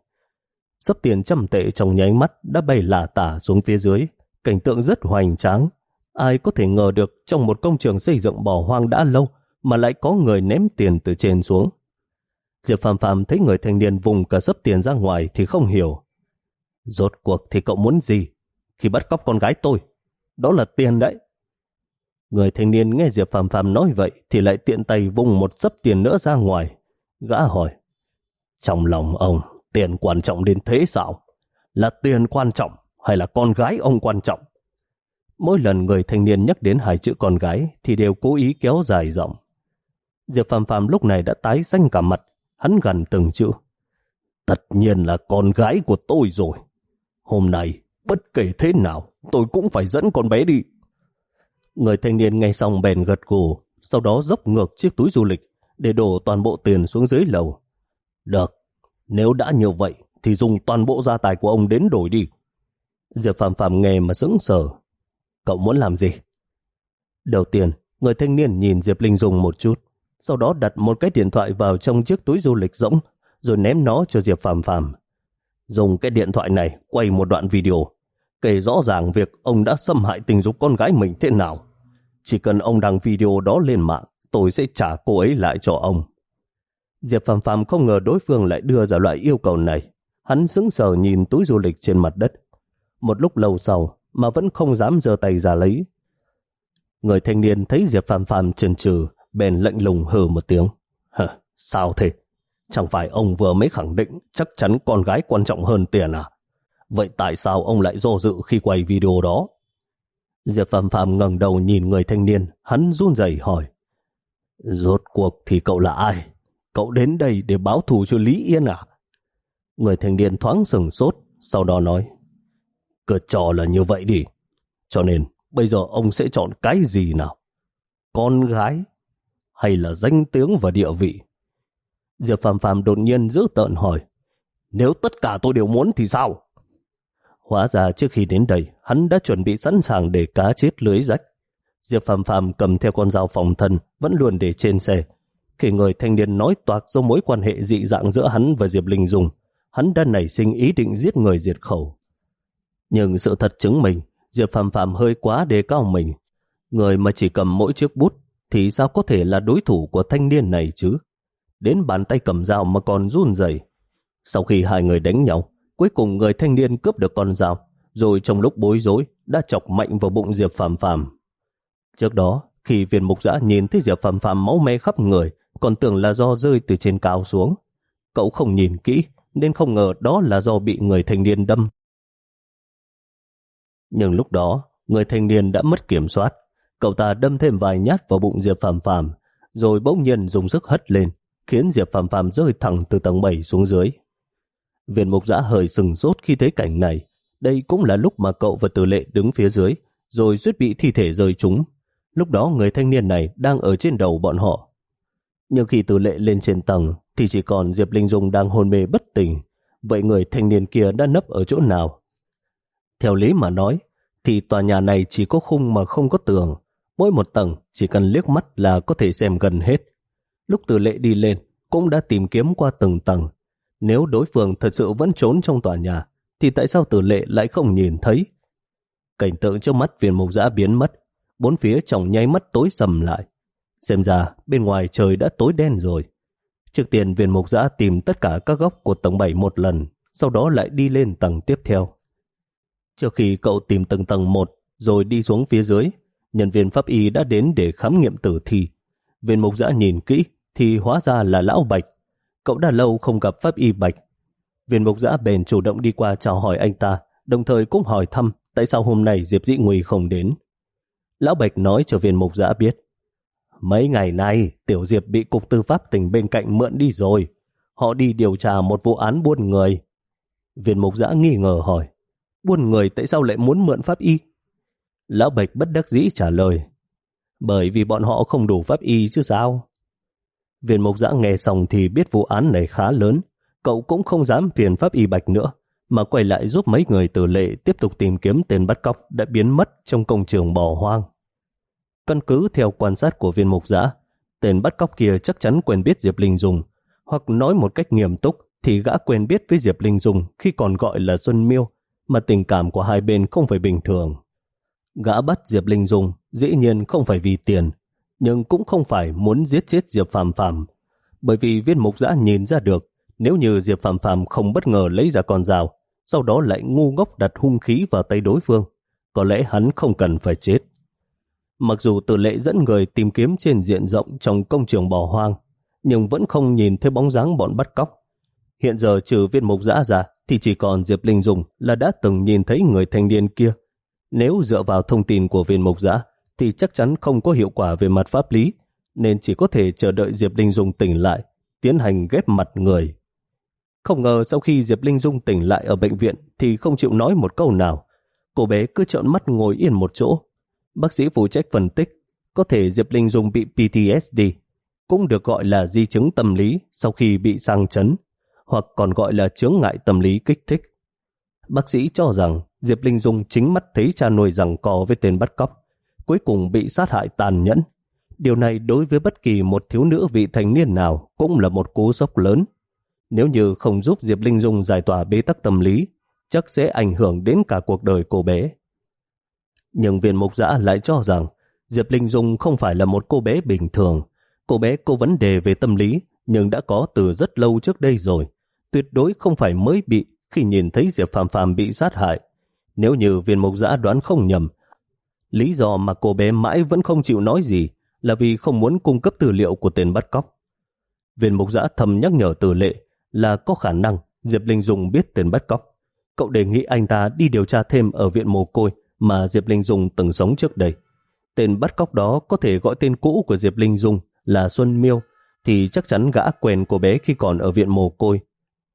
Sấp tiền trăm tệ trong nháy mắt đã bay lả tả xuống phía dưới, cảnh tượng rất hoành tráng. Ai có thể ngờ được trong một công trường xây dựng bỏ hoang đã lâu mà lại có người ném tiền từ trên xuống. Diệp Phạm Phạm thấy người thanh niên vùng cả sấp tiền ra ngoài thì không hiểu. Rốt cuộc thì cậu muốn gì khi bắt cóc con gái tôi? Đó là tiền đấy. Người thanh niên nghe Diệp Phạm Phạm nói vậy thì lại tiện tay vùng một sấp tiền nữa ra ngoài. Gã hỏi, trong lòng ông, tiền quan trọng đến thế sao? Là tiền quan trọng hay là con gái ông quan trọng? Mỗi lần người thanh niên nhắc đến hai chữ con gái thì đều cố ý kéo dài giọng. Diệp Phạm Phạm lúc này đã tái xanh cả mặt, hắn gần từng chữ. Tất nhiên là con gái của tôi rồi. Hôm nay, bất kể thế nào, tôi cũng phải dẫn con bé đi. Người thanh niên nghe xong bèn gật gù, sau đó dốc ngược chiếc túi du lịch để đổ toàn bộ tiền xuống dưới lầu. Được, nếu đã như vậy thì dùng toàn bộ gia tài của ông đến đổi đi. Diệp Phạm Phạm nghe mà sững sờ. Cậu muốn làm gì? Đầu tiên, người thanh niên nhìn Diệp Linh Dung một chút, sau đó đặt một cái điện thoại vào trong chiếc túi du lịch rỗng, rồi ném nó cho Diệp Phạm Phạm. Dùng cái điện thoại này quay một đoạn video, kể rõ ràng việc ông đã xâm hại tình dục con gái mình thế nào. Chỉ cần ông đăng video đó lên mạng, tôi sẽ trả cô ấy lại cho ông. Diệp Phạm Phạm không ngờ đối phương lại đưa ra loại yêu cầu này. Hắn sững sờ nhìn túi du lịch trên mặt đất. Một lúc lâu sau mà vẫn không dám giơ tay ra lấy. Người thanh niên thấy Diệp Phạm Phạm chần chừ, bèn lạnh lùng hừ một tiếng. Hả, sao thế? Chẳng phải ông vừa mới khẳng định chắc chắn con gái quan trọng hơn tiền à? Vậy tại sao ông lại do dự khi quay video đó? Diệp Phạm Phạm ngẩng đầu nhìn người thanh niên, hắn run rẩy hỏi. Rốt cuộc thì cậu là ai? Cậu đến đây để báo thù cho Lý Yên à? Người thanh niên thoáng sừng sốt, sau đó nói. Cờ trò là như vậy đi. Cho nên, bây giờ ông sẽ chọn cái gì nào? Con gái? Hay là danh tiếng và địa vị? Diệp Phạm Phạm đột nhiên giữ tợn hỏi. Nếu tất cả tôi đều muốn thì sao? Hóa ra trước khi đến đây, hắn đã chuẩn bị sẵn sàng để cá chết lưới rách. Diệp Phạm Phạm cầm theo con dao phòng thân, vẫn luôn để trên xe. Khi người thanh niên nói toạc do mối quan hệ dị dạng giữa hắn và Diệp Linh Dung, hắn đã nảy sinh ý định giết người diệt khẩu. Nhưng sự thật chứng minh, Diệp Phạm Phạm hơi quá đề cao mình. Người mà chỉ cầm mỗi chiếc bút thì sao có thể là đối thủ của thanh niên này chứ? Đến bàn tay cầm dao mà còn run rẩy. Sau khi hai người đánh nhau, cuối cùng người thanh niên cướp được con dao, rồi trong lúc bối rối đã chọc mạnh vào bụng Diệp Phạm Phạm. Trước đó, khi viên mục giã nhìn thấy Diệp Phạm Phạm máu me khắp người, còn tưởng là do rơi từ trên cao xuống. Cậu không nhìn kỹ, nên không ngờ đó là do bị người thanh niên đâm. Nhưng lúc đó, người thanh niên đã mất kiểm soát. Cậu ta đâm thêm vài nhát vào bụng Diệp Phạm Phạm, rồi bỗng nhiên dùng sức hất lên, khiến Diệp Phạm Phạm rơi thẳng từ tầng 7 xuống dưới. Viên mục giã hơi sừng sốt khi thấy cảnh này. Đây cũng là lúc mà cậu và tử lệ đứng phía dưới, rồi suýt bị thi thể rơi trúng. Lúc đó người thanh niên này đang ở trên đầu bọn họ. Nhưng khi Từ Lệ lên trên tầng thì chỉ còn Diệp Linh Dung đang hôn mê bất tỉnh. Vậy người thanh niên kia đã nấp ở chỗ nào? Theo lý mà nói, thì tòa nhà này chỉ có khung mà không có tường. Mỗi một tầng chỉ cần liếc mắt là có thể xem gần hết. Lúc Từ Lệ đi lên, cũng đã tìm kiếm qua từng tầng. Nếu đối phương thật sự vẫn trốn trong tòa nhà, thì tại sao Từ Lệ lại không nhìn thấy? Cảnh tượng trước mắt viên mục giã biến mất, bốn phía trong nháy mắt tối sầm lại. Xem ra bên ngoài trời đã tối đen rồi. Trước tiên viên mục giã tìm tất cả các góc của tầng 7 một lần, sau đó lại đi lên tầng tiếp theo. Trước khi cậu tìm từng tầng một rồi đi xuống phía dưới, nhân viên pháp y đã đến để khám nghiệm tử thi. Viên mục giã nhìn kỹ thì hóa ra là Lão Bạch. Cậu đã lâu không gặp pháp y Bạch. Viên mục giã bền chủ động đi qua chào hỏi anh ta, đồng thời cũng hỏi thăm tại sao hôm nay Diệp Dĩ Nguy không đến. Lão Bạch nói cho viên mục giã biết. Mấy ngày nay, Tiểu Diệp bị Cục Tư pháp tỉnh bên cạnh mượn đi rồi. Họ đi điều tra một vụ án buôn người. Viên mục giã nghi ngờ hỏi. Buôn người tại sao lại muốn mượn pháp y? Lão Bạch bất đắc dĩ trả lời. Bởi vì bọn họ không đủ pháp y chứ sao? Viên mộc giã nghe xong thì biết vụ án này khá lớn. Cậu cũng không dám phiền pháp y Bạch nữa, mà quay lại giúp mấy người tử lệ tiếp tục tìm kiếm tên bắt cóc đã biến mất trong công trường bỏ hoang. Căn cứ theo quan sát của viên mục giã, tên bắt cóc kia chắc chắn quen biết Diệp Linh Dung, hoặc nói một cách nghiêm túc thì gã quen biết với Diệp Linh Dung khi còn gọi là Xuân Miêu, mà tình cảm của hai bên không phải bình thường. Gã bắt Diệp Linh Dung dĩ nhiên không phải vì tiền, nhưng cũng không phải muốn giết chết Diệp Phạm Phạm, bởi vì viên mục giã nhìn ra được nếu như Diệp Phạm Phạm không bất ngờ lấy ra con dao, sau đó lại ngu ngốc đặt hung khí vào tay đối phương, có lẽ hắn không cần phải chết. Mặc dù tử lệ dẫn người tìm kiếm trên diện rộng trong công trường bỏ hoang, nhưng vẫn không nhìn thấy bóng dáng bọn bắt cóc. Hiện giờ trừ viên mục giã ra, thì chỉ còn Diệp Linh Dung là đã từng nhìn thấy người thanh niên kia. Nếu dựa vào thông tin của viên mục giã, thì chắc chắn không có hiệu quả về mặt pháp lý, nên chỉ có thể chờ đợi Diệp Linh Dung tỉnh lại, tiến hành ghép mặt người. Không ngờ sau khi Diệp Linh Dung tỉnh lại ở bệnh viện thì không chịu nói một câu nào. Cô bé cứ trợn mắt ngồi yên một chỗ. Bác sĩ phụ trách phân tích, có thể Diệp Linh Dung bị PTSD, cũng được gọi là di chứng tâm lý sau khi bị sang chấn, hoặc còn gọi là chướng ngại tâm lý kích thích. Bác sĩ cho rằng Diệp Linh Dung chính mắt thấy cha nuôi rằng co với tên bắt cóc, cuối cùng bị sát hại tàn nhẫn. Điều này đối với bất kỳ một thiếu nữ vị thành niên nào cũng là một cú sốc lớn. Nếu như không giúp Diệp Linh Dung giải tỏa bế tắc tâm lý, chắc sẽ ảnh hưởng đến cả cuộc đời cô bé. Nhưng viên mục giã lại cho rằng Diệp Linh Dung không phải là một cô bé bình thường. Cô bé có vấn đề về tâm lý, nhưng đã có từ rất lâu trước đây rồi. Tuyệt đối không phải mới bị khi nhìn thấy Diệp Phạm Phạm bị sát hại. Nếu như viên mục giã đoán không nhầm, lý do mà cô bé mãi vẫn không chịu nói gì là vì không muốn cung cấp tư liệu của tên bắt cóc. Viên mục giã thầm nhắc nhở từ lệ là có khả năng Diệp Linh Dung biết tên bắt cóc. Cậu đề nghị anh ta đi điều tra thêm ở viện mồ côi mà Diệp Linh Dung từng sống trước đây. Tên bắt cóc đó có thể gọi tên cũ của Diệp Linh Dung là Xuân Miêu, thì chắc chắn gã quen cô bé khi còn ở viện mồ côi.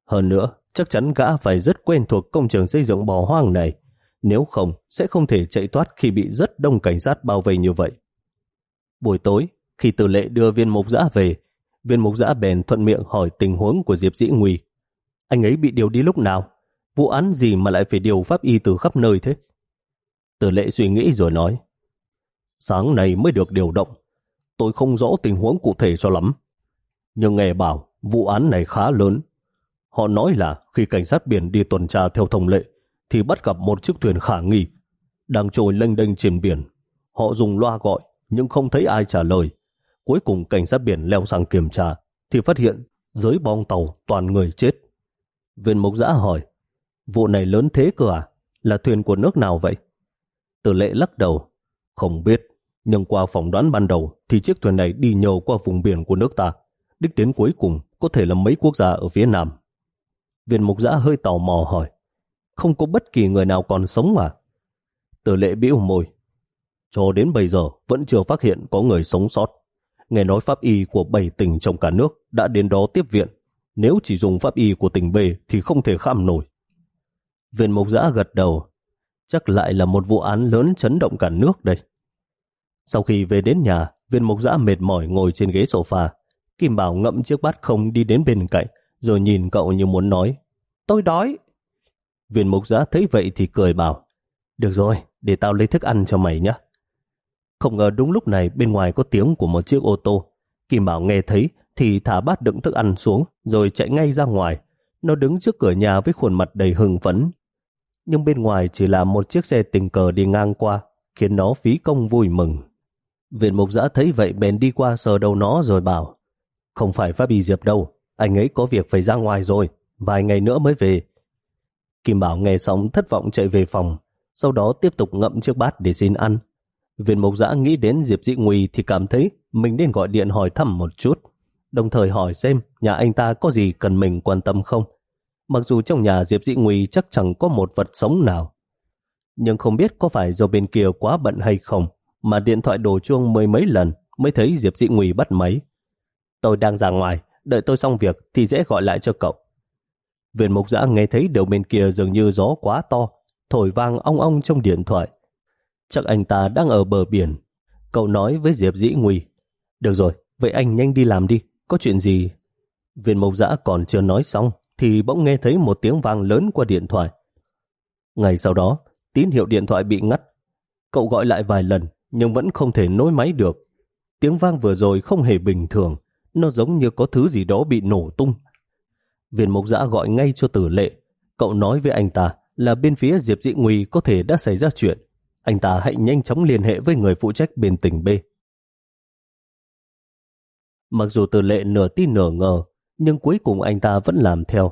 Hơn nữa, chắc chắn gã phải rất quen thuộc công trường xây dựng bò hoang này. Nếu không, sẽ không thể chạy thoát khi bị rất đông cảnh sát bao vây như vậy. Buổi tối, khi tử lệ đưa viên mục giã về, viên mục giã bèn thuận miệng hỏi tình huống của Diệp Dĩ Nguy. Anh ấy bị điều đi lúc nào? Vụ án gì mà lại phải điều pháp y từ khắp nơi thế? Tử lệ suy nghĩ rồi nói. Sáng nay mới được điều động. Tôi không rõ tình huống cụ thể cho lắm. Nhưng nghe bảo vụ án này khá lớn. Họ nói là khi cảnh sát biển đi tuần tra theo thông lệ thì bắt gặp một chiếc thuyền khả nghi đang trôi lênh đênh trên biển. Họ dùng loa gọi nhưng không thấy ai trả lời. Cuối cùng cảnh sát biển leo sang kiểm tra thì phát hiện dưới bong tàu toàn người chết. Viên mục giã hỏi vụ này lớn thế cơ à? Là thuyền của nước nào vậy? Tử lệ lắc đầu. Không biết, nhưng qua phỏng đoán ban đầu thì chiếc thuyền này đi nhầu qua vùng biển của nước ta. Đích đến cuối cùng có thể là mấy quốc gia ở phía Nam. Viên mục giã hơi tò mò hỏi. Không có bất kỳ người nào còn sống mà. Tử lệ bĩu môi. Cho đến bây giờ vẫn chưa phát hiện có người sống sót. Nghe nói pháp y của bảy tỉnh trong cả nước đã đến đó tiếp viện. Nếu chỉ dùng pháp y của tỉnh B thì không thể kham nổi. Viên mục giã gật đầu. Chắc lại là một vụ án lớn chấn động cả nước đây. Sau khi về đến nhà, viên mục giã mệt mỏi ngồi trên ghế sofa. Kim Bảo ngậm chiếc bát không đi đến bên cạnh, rồi nhìn cậu như muốn nói. Tôi đói. Viên mục giã thấy vậy thì cười bảo. Được rồi, để tao lấy thức ăn cho mày nhé. Không ngờ đúng lúc này bên ngoài có tiếng của một chiếc ô tô. Kim Bảo nghe thấy thì thả bát đựng thức ăn xuống rồi chạy ngay ra ngoài. Nó đứng trước cửa nhà với khuôn mặt đầy hưng phấn. Nhưng bên ngoài chỉ là một chiếc xe tình cờ đi ngang qua, khiến nó phí công vui mừng. Viện mục giã thấy vậy bèn đi qua sờ đầu nó rồi bảo Không phải Pháp Y Diệp đâu, anh ấy có việc phải ra ngoài rồi, vài ngày nữa mới về. Kim Bảo nghe xong thất vọng chạy về phòng, sau đó tiếp tục ngậm chiếc bát để xin ăn. Viên Mộc giã nghĩ đến Diệp Dị Nguy thì cảm thấy mình nên gọi điện hỏi thăm một chút, đồng thời hỏi xem nhà anh ta có gì cần mình quan tâm không. Mặc dù trong nhà Diệp Dị Nguy chắc chẳng có một vật sống nào. Nhưng không biết có phải do bên kia quá bận hay không, mà điện thoại đổ chuông mười mấy lần mới thấy Diệp Dị Nguy bắt máy. Tôi đang ra ngoài, đợi tôi xong việc thì dễ gọi lại cho cậu. Viên mục giã nghe thấy đầu bên kia dường như gió quá to, thổi vang ong ong trong điện thoại. Chắc anh ta đang ở bờ biển. Cậu nói với Diệp Dĩ Nguy. Được rồi, vậy anh nhanh đi làm đi, có chuyện gì? Viên Mục giã còn chưa nói xong, thì bỗng nghe thấy một tiếng vang lớn qua điện thoại. Ngày sau đó, tín hiệu điện thoại bị ngắt. Cậu gọi lại vài lần, nhưng vẫn không thể nối máy được. Tiếng vang vừa rồi không hề bình thường, nó giống như có thứ gì đó bị nổ tung. Viên mộc giã gọi ngay cho tử lệ. Cậu nói với anh ta là bên phía Diệp Dị Nguy có thể đã xảy ra chuyện. Anh ta hãy nhanh chóng liên hệ với người phụ trách bên tỉnh B. Mặc dù tử lệ nửa tin nửa ngờ, nhưng cuối cùng anh ta vẫn làm theo.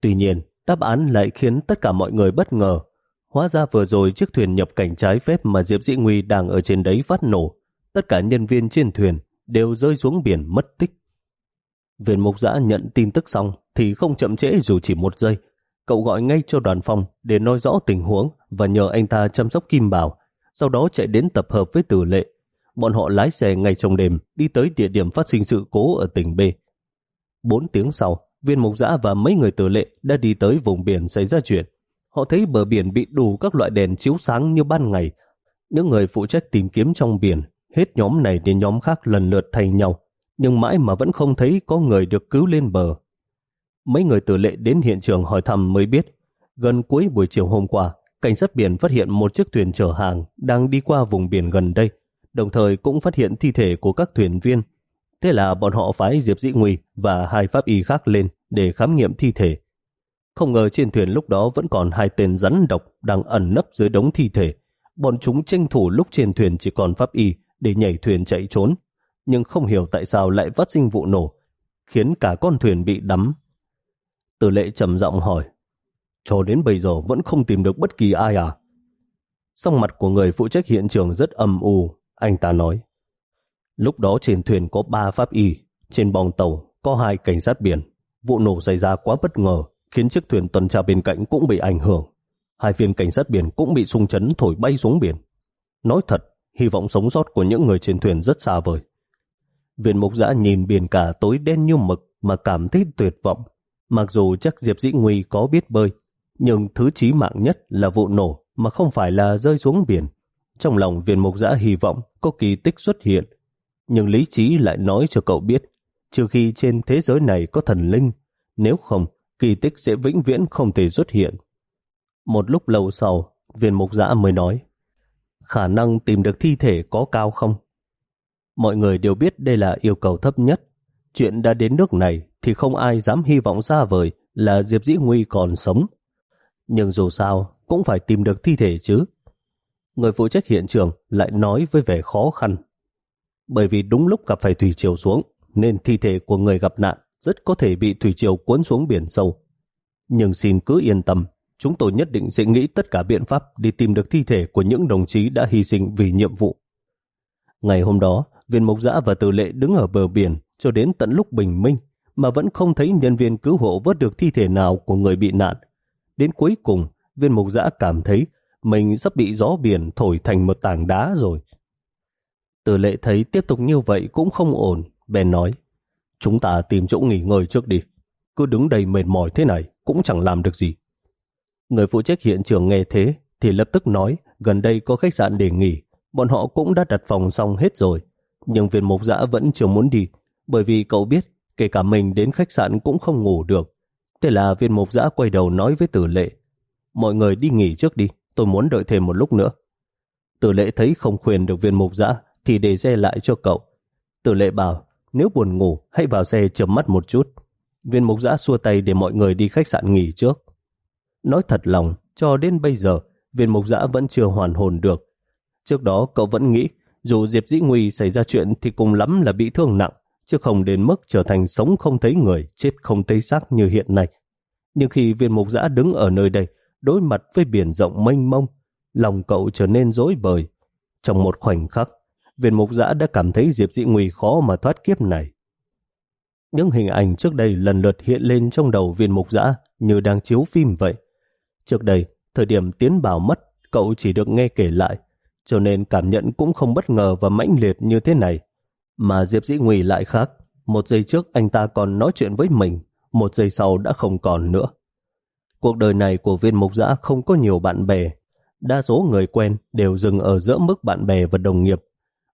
Tuy nhiên, đáp án lại khiến tất cả mọi người bất ngờ. Hóa ra vừa rồi chiếc thuyền nhập cảnh trái phép mà Diệp Dĩ Nguy đang ở trên đấy phát nổ. Tất cả nhân viên trên thuyền đều rơi xuống biển mất tích. Viên mục giã nhận tin tức xong thì không chậm trễ dù chỉ một giây. Cậu gọi ngay cho đoàn phòng để nói rõ tình huống và nhờ anh ta chăm sóc Kim Bảo, sau đó chạy đến tập hợp với tử lệ. Bọn họ lái xe ngay trong đêm đi tới địa điểm phát sinh sự cố ở tỉnh B. Bốn tiếng sau, viên mục giã và mấy người tử lệ đã đi tới vùng biển xảy ra chuyện. Họ thấy bờ biển bị đủ các loại đèn chiếu sáng như ban ngày. Những người phụ trách tìm kiếm trong biển, hết nhóm này đến nhóm khác lần lượt thay nhau, nhưng mãi mà vẫn không thấy có người được cứu lên bờ. Mấy người tử lệ đến hiện trường hỏi thăm mới biết, gần cuối buổi chiều hôm qua, cảnh sát biển phát hiện một chiếc thuyền chở hàng đang đi qua vùng biển gần đây, đồng thời cũng phát hiện thi thể của các thuyền viên. Thế là bọn họ phái Diệp Dĩ Nguy và hai pháp y khác lên để khám nghiệm thi thể. Không ngờ trên thuyền lúc đó vẫn còn hai tên rắn độc đang ẩn nấp dưới đống thi thể. Bọn chúng tranh thủ lúc trên thuyền chỉ còn pháp y để nhảy thuyền chạy trốn, nhưng không hiểu tại sao lại phát sinh vụ nổ, khiến cả con thuyền bị đắm Tử lệ trầm giọng hỏi, cho đến bây giờ vẫn không tìm được bất kỳ ai à? Song mặt của người phụ trách hiện trường rất âm u, anh ta nói. Lúc đó trên thuyền có ba pháp y, trên bong tàu có hai cảnh sát biển. Vụ nổ xảy ra quá bất ngờ, khiến chiếc thuyền tuần tra bên cạnh cũng bị ảnh hưởng. Hai viên cảnh sát biển cũng bị xung chấn thổi bay xuống biển. Nói thật, hy vọng sống sót của những người trên thuyền rất xa vời. Viên mục giã nhìn biển cả tối đen như mực mà cảm thấy tuyệt vọng. Mặc dù chắc Diệp Dĩ Nguy có biết bơi, nhưng thứ chí mạng nhất là vụ nổ mà không phải là rơi xuống biển. Trong lòng viên mục giã hy vọng có kỳ tích xuất hiện, nhưng lý trí lại nói cho cậu biết, trừ khi trên thế giới này có thần linh, nếu không, kỳ tích sẽ vĩnh viễn không thể xuất hiện. Một lúc lâu sau, viên mục giã mới nói, khả năng tìm được thi thể có cao không? Mọi người đều biết đây là yêu cầu thấp nhất. Chuyện đã đến nước này thì không ai dám hy vọng xa vời là Diệp Dĩ Nguy còn sống. Nhưng dù sao, cũng phải tìm được thi thể chứ. Người phụ trách hiện trường lại nói với vẻ khó khăn. Bởi vì đúng lúc gặp phải thủy triều xuống, nên thi thể của người gặp nạn rất có thể bị thủy triều cuốn xuống biển sâu. Nhưng xin cứ yên tâm, chúng tôi nhất định sẽ nghĩ tất cả biện pháp đi tìm được thi thể của những đồng chí đã hy sinh vì nhiệm vụ. Ngày hôm đó, viên mộc giã và tử lệ đứng ở bờ biển cho đến tận lúc bình minh mà vẫn không thấy nhân viên cứu hộ vớt được thi thể nào của người bị nạn. Đến cuối cùng, viên mộc giã cảm thấy mình sắp bị gió biển thổi thành một tảng đá rồi. Từ lệ thấy tiếp tục như vậy cũng không ổn, bèn nói, chúng ta tìm chỗ nghỉ ngơi trước đi, cứ đứng đây mệt mỏi thế này cũng chẳng làm được gì. Người phụ trách hiện trường nghe thế thì lập tức nói gần đây có khách sạn để nghỉ, bọn họ cũng đã đặt phòng xong hết rồi. Nhưng viên mục giã vẫn chưa muốn đi, bởi vì cậu biết kể cả mình đến khách sạn cũng không ngủ được. Thế là viên mục giã quay đầu nói với tử lệ, mọi người đi nghỉ trước đi, tôi muốn đợi thêm một lúc nữa. Tử lệ thấy không khuyên được viên mục giã thì để xe lại cho cậu. Tử lệ bảo, nếu buồn ngủ hãy vào xe chấm mắt một chút. Viên mục giã xua tay để mọi người đi khách sạn nghỉ trước. Nói thật lòng, cho đến bây giờ, viên mục giã vẫn chưa hoàn hồn được. Trước đó cậu vẫn nghĩ, dù Diệp Dĩ Nguy xảy ra chuyện thì cùng lắm là bị thương nặng, chứ không đến mức trở thành sống không thấy người, chết không thấy xác như hiện nay. Nhưng khi viên mục giã đứng ở nơi đây, đối mặt với biển rộng mênh mông, lòng cậu trở nên rối bời. Trong một khoảnh khắc, viên mục giã đã cảm thấy Diệp Dĩ Nguy khó mà thoát kiếp này. Những hình ảnh trước đây lần lượt hiện lên trong đầu viên mục giã như đang chiếu phim vậy. Trước đây, thời điểm tiến bảo mất, cậu chỉ được nghe kể lại, cho nên cảm nhận cũng không bất ngờ và mãnh liệt như thế này. Mà Diệp Dĩ Nguy lại khác, một giây trước anh ta còn nói chuyện với mình, một giây sau đã không còn nữa. Cuộc đời này của viên mục giã không có nhiều bạn bè, đa số người quen đều dừng ở giữa mức bạn bè và đồng nghiệp.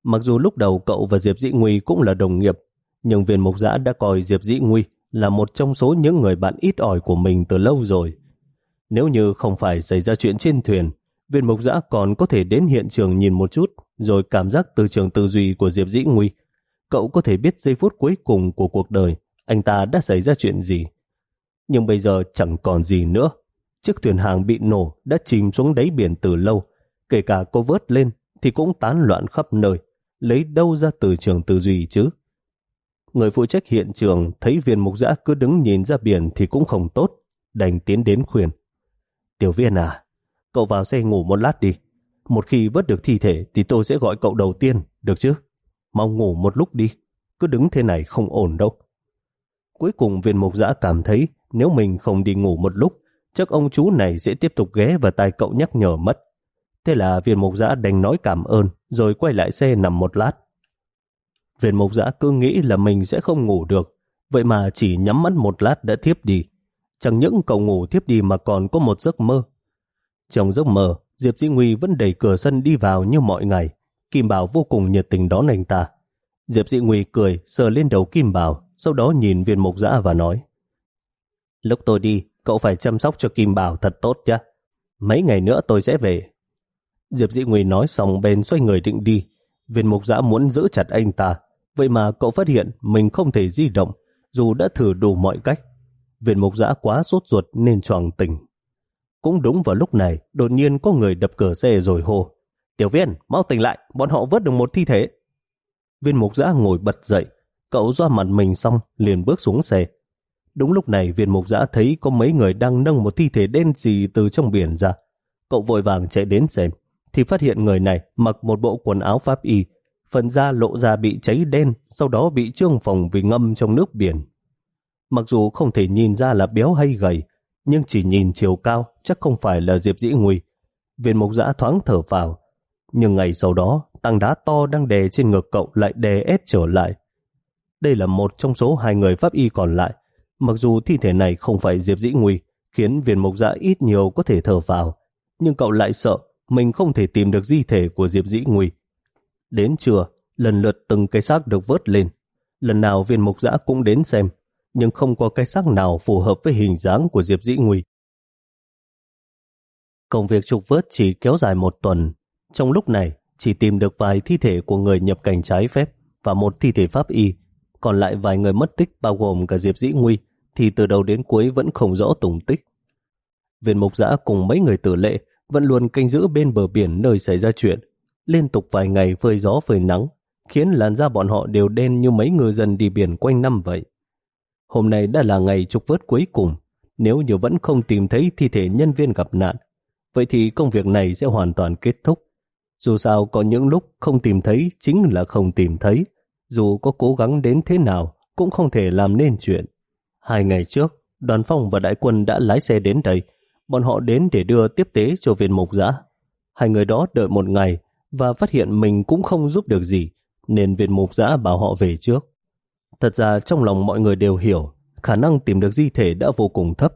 Mặc dù lúc đầu cậu và Diệp Dĩ Nguy cũng là đồng nghiệp, nhưng viên mục giã đã coi Diệp Dĩ Nguy là một trong số những người bạn ít ỏi của mình từ lâu rồi. Nếu như không phải xảy ra chuyện trên thuyền, viên mục giã còn có thể đến hiện trường nhìn một chút, rồi cảm giác từ trường tư duy của Diệp Dĩ Nguy. Cậu có thể biết giây phút cuối cùng của cuộc đời, anh ta đã xảy ra chuyện gì. Nhưng bây giờ chẳng còn gì nữa. Chiếc thuyền hàng bị nổ đã chìm xuống đáy biển từ lâu, kể cả cô vớt lên thì cũng tán loạn khắp nơi, lấy đâu ra từ trường tư duy chứ. Người phụ trách hiện trường thấy viên mục giã cứ đứng nhìn ra biển thì cũng không tốt, đành tiến đến khuyên. Tiểu viên à, cậu vào xe ngủ một lát đi. Một khi vớt được thi thể thì tôi sẽ gọi cậu đầu tiên, được chứ? Mau ngủ một lúc đi, cứ đứng thế này không ổn đâu. Cuối cùng viên mục giã cảm thấy nếu mình không đi ngủ một lúc, chắc ông chú này sẽ tiếp tục ghé vào tai cậu nhắc nhở mất. Thế là viên mục giã đành nói cảm ơn, rồi quay lại xe nằm một lát. Viên mục giã cứ nghĩ là mình sẽ không ngủ được, vậy mà chỉ nhắm mắt một lát đã thiếp đi. Chẳng những cậu ngủ thiếp đi mà còn có một giấc mơ. Trong giấc mơ, Diệp Dĩ Nguy vẫn đẩy cửa sân đi vào như mọi ngày. Kim Bảo vô cùng nhiệt tình đón anh ta. Diệp Dĩ Nguy cười, sờ lên đầu Kim Bảo, sau đó nhìn viên mục dã và nói Lúc tôi đi, cậu phải chăm sóc cho Kim Bảo thật tốt chứ. Mấy ngày nữa tôi sẽ về. Diệp Dĩ Nguy nói xong bên xoay người định đi. Viên mục dã muốn giữ chặt anh ta, Vậy mà cậu phát hiện mình không thể di động, dù đã thử đủ mọi cách. Viện mục giã quá sốt ruột nên choàng tỉnh. Cũng đúng vào lúc này, đột nhiên có người đập cửa xe rồi hô. Tiểu viên, mau tỉnh lại, bọn họ vớt được một thi thể. Viên mục giã ngồi bật dậy, cậu doa mặt mình xong liền bước xuống xe. Đúng lúc này viên mục giã thấy có mấy người đang nâng một thi thể đen gì từ trong biển ra. Cậu vội vàng chạy đến xem, thì phát hiện người này mặc một bộ quần áo pháp y, phần da lộ ra bị cháy đen, sau đó bị trương phồng vì ngâm trong nước biển. Mặc dù không thể nhìn ra là béo hay gầy, nhưng chỉ nhìn chiều cao chắc không phải là Diệp Dĩ Nguy. Viên mục giã thoáng thở vào, nhưng ngày sau đó, tăng đá to đang đè trên ngực cậu lại đè ép trở lại. Đây là một trong số hai người pháp y còn lại. Mặc dù thi thể này không phải Diệp Dĩ Nguy, khiến viên mục giã ít nhiều có thể thở vào, nhưng cậu lại sợ mình không thể tìm được di thể của Diệp Dĩ Nguy. Đến trưa, lần lượt từng cái xác được vớt lên. Lần nào viên mục giã cũng đến xem, nhưng không có cái xác nào phù hợp với hình dáng của Diệp Dĩ Nguy. Công việc trục vớt chỉ kéo dài một tuần. Trong lúc này, chỉ tìm được vài thi thể của người nhập cảnh trái phép và một thi thể pháp y. Còn lại vài người mất tích bao gồm cả Diệp Dĩ Nguy thì từ đầu đến cuối vẫn không rõ tùng tích. Viên mục giã cùng mấy người tử lệ vẫn luôn canh giữ bên bờ biển nơi xảy ra chuyện liên tục vài ngày phơi gió phơi nắng, khiến làn da bọn họ đều đen như mấy ngư dân đi biển quanh năm vậy. Hôm nay đã là ngày trục vớt cuối cùng, nếu như vẫn không tìm thấy thi thể nhân viên gặp nạn, vậy thì công việc này sẽ hoàn toàn kết thúc. Dù sao có những lúc không tìm thấy chính là không tìm thấy, dù có cố gắng đến thế nào cũng không thể làm nên chuyện. Hai ngày trước, đoàn phong và đại quân đã lái xe đến đây, bọn họ đến để đưa tiếp tế cho viên mục giã. Hai người đó đợi một ngày và phát hiện mình cũng không giúp được gì, nên Viên mục giã bảo họ về trước. Thật ra trong lòng mọi người đều hiểu khả năng tìm được di thể đã vô cùng thấp.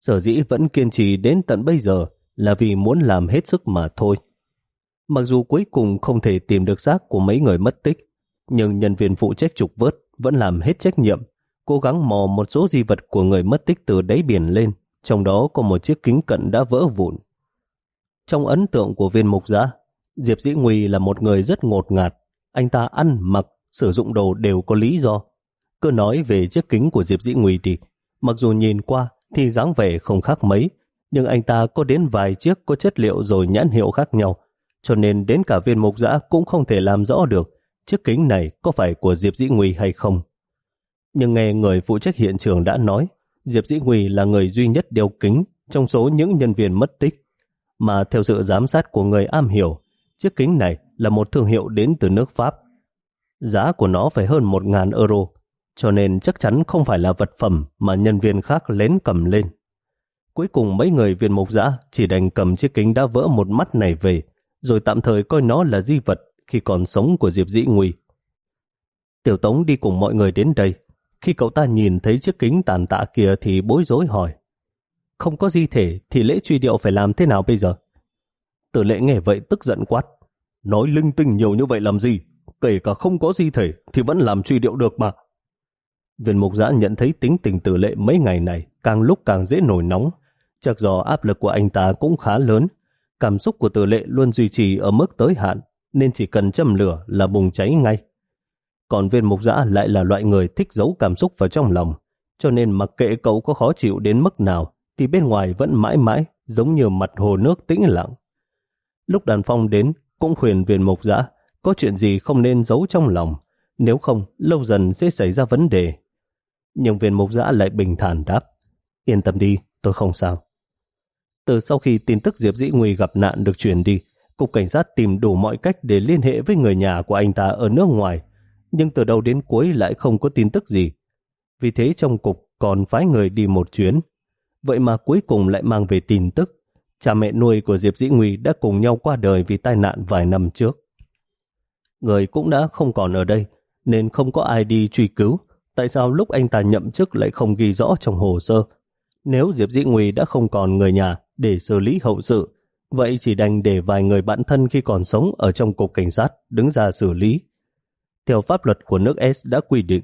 Sở dĩ vẫn kiên trì đến tận bây giờ là vì muốn làm hết sức mà thôi. Mặc dù cuối cùng không thể tìm được xác của mấy người mất tích, nhưng nhân viên phụ trách trục vớt vẫn làm hết trách nhiệm, cố gắng mò một số di vật của người mất tích từ đáy biển lên, trong đó có một chiếc kính cận đã vỡ vụn. Trong ấn tượng của viên mục giã, Diệp Dĩ Nguy là một người rất ngột ngạt, anh ta ăn, mặc, sử dụng đồ đều có lý do. Cứ nói về chiếc kính của Diệp Dĩ Nguy thì, mặc dù nhìn qua thì dáng vẻ không khác mấy, nhưng anh ta có đến vài chiếc có chất liệu rồi nhãn hiệu khác nhau, cho nên đến cả viên mục giã cũng không thể làm rõ được chiếc kính này có phải của Diệp Dĩ Nguy hay không. Nhưng nghe người phụ trách hiện trường đã nói, Diệp Dĩ Nguy là người duy nhất đeo kính trong số những nhân viên mất tích, mà theo sự giám sát của người am hiểu, chiếc kính này là một thương hiệu đến từ nước Pháp. Giá của nó phải hơn 1.000 euro, cho nên chắc chắn không phải là vật phẩm mà nhân viên khác lén cầm lên. Cuối cùng mấy người viên mục giã chỉ đành cầm chiếc kính đã vỡ một mắt này về, rồi tạm thời coi nó là di vật khi còn sống của Diệp Dĩ Nguy. Tiểu Tống đi cùng mọi người đến đây. Khi cậu ta nhìn thấy chiếc kính tàn tạ kia thì bối rối hỏi. Không có di thể thì lễ truy điệu phải làm thế nào bây giờ? Tử lệ nghe vậy tức giận quát. Nói linh tinh nhiều như vậy làm gì? Kể cả không có di thể thì vẫn làm truy điệu được mà. Viên mục giã nhận thấy tính tình tử lệ mấy ngày này càng lúc càng dễ nổi nóng. Chắc do áp lực của anh ta cũng khá lớn. Cảm xúc của tử lệ luôn duy trì ở mức tới hạn nên chỉ cần châm lửa là bùng cháy ngay. Còn viên mục giã lại là loại người thích giấu cảm xúc vào trong lòng, cho nên mặc kệ cậu có khó chịu đến mức nào, thì bên ngoài vẫn mãi mãi giống như mặt hồ nước tĩnh lặng. Lúc đàn phong đến, cũng khuyên viên mục giã, có chuyện gì không nên giấu trong lòng, nếu không lâu dần sẽ xảy ra vấn đề. Nhưng viên mục giã lại bình thản đáp, yên tâm đi, tôi không sao. Từ sau khi tin tức Diệp Dĩ Nguy gặp nạn được truyền đi, Cục Cảnh sát tìm đủ mọi cách để liên hệ với người nhà của anh ta ở nước ngoài, nhưng từ đầu đến cuối lại không có tin tức gì. Vì thế trong cục còn phái người đi một chuyến. Vậy mà cuối cùng lại mang về tin tức. Cha mẹ nuôi của Diệp Dĩ Nguy đã cùng nhau qua đời vì tai nạn vài năm trước. Người cũng đã không còn ở đây, nên không có ai đi truy cứu. Tại sao lúc anh ta nhậm chức lại không ghi rõ trong hồ sơ? Nếu Diệp Dĩ Nguy đã không còn người nhà để xử lý hậu sự, vậy chỉ đành để vài người bạn thân khi còn sống ở trong cục cảnh sát đứng ra xử lý. Theo pháp luật của nước S đã quy định,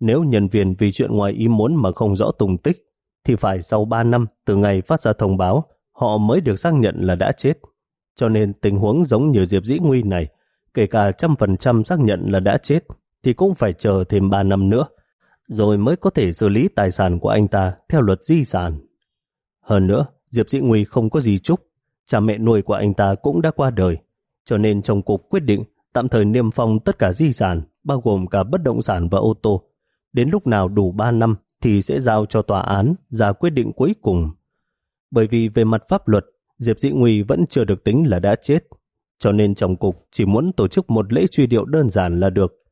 nếu nhân viên vì chuyện ngoài ý muốn mà không rõ tung tích, thì phải sau 3 năm từ ngày phát ra thông báo, họ mới được xác nhận là đã chết. Cho nên tình huống giống như Diệp Dĩ Nguy này, kể cả trăm phần trăm xác nhận là đã chết, thì cũng phải chờ thêm 3 năm nữa, rồi mới có thể xử lý tài sản của anh ta theo luật di sản. Hơn nữa, Diệp Dĩ Nguy không có gì chúc, cha mẹ nuôi của anh ta cũng đã qua đời, cho nên trong cục quyết định tạm thời niêm phong tất cả di sản, bao gồm cả bất động sản và ô tô. Đến lúc nào đủ 3 năm thì sẽ giao cho tòa án ra quyết định cuối cùng. Bởi vì về mặt pháp luật, Diệp Dĩ Nguy vẫn chưa được tính là đã chết, cho nên trong cục chỉ muốn tổ chức một lễ truy điệu đơn giản là được.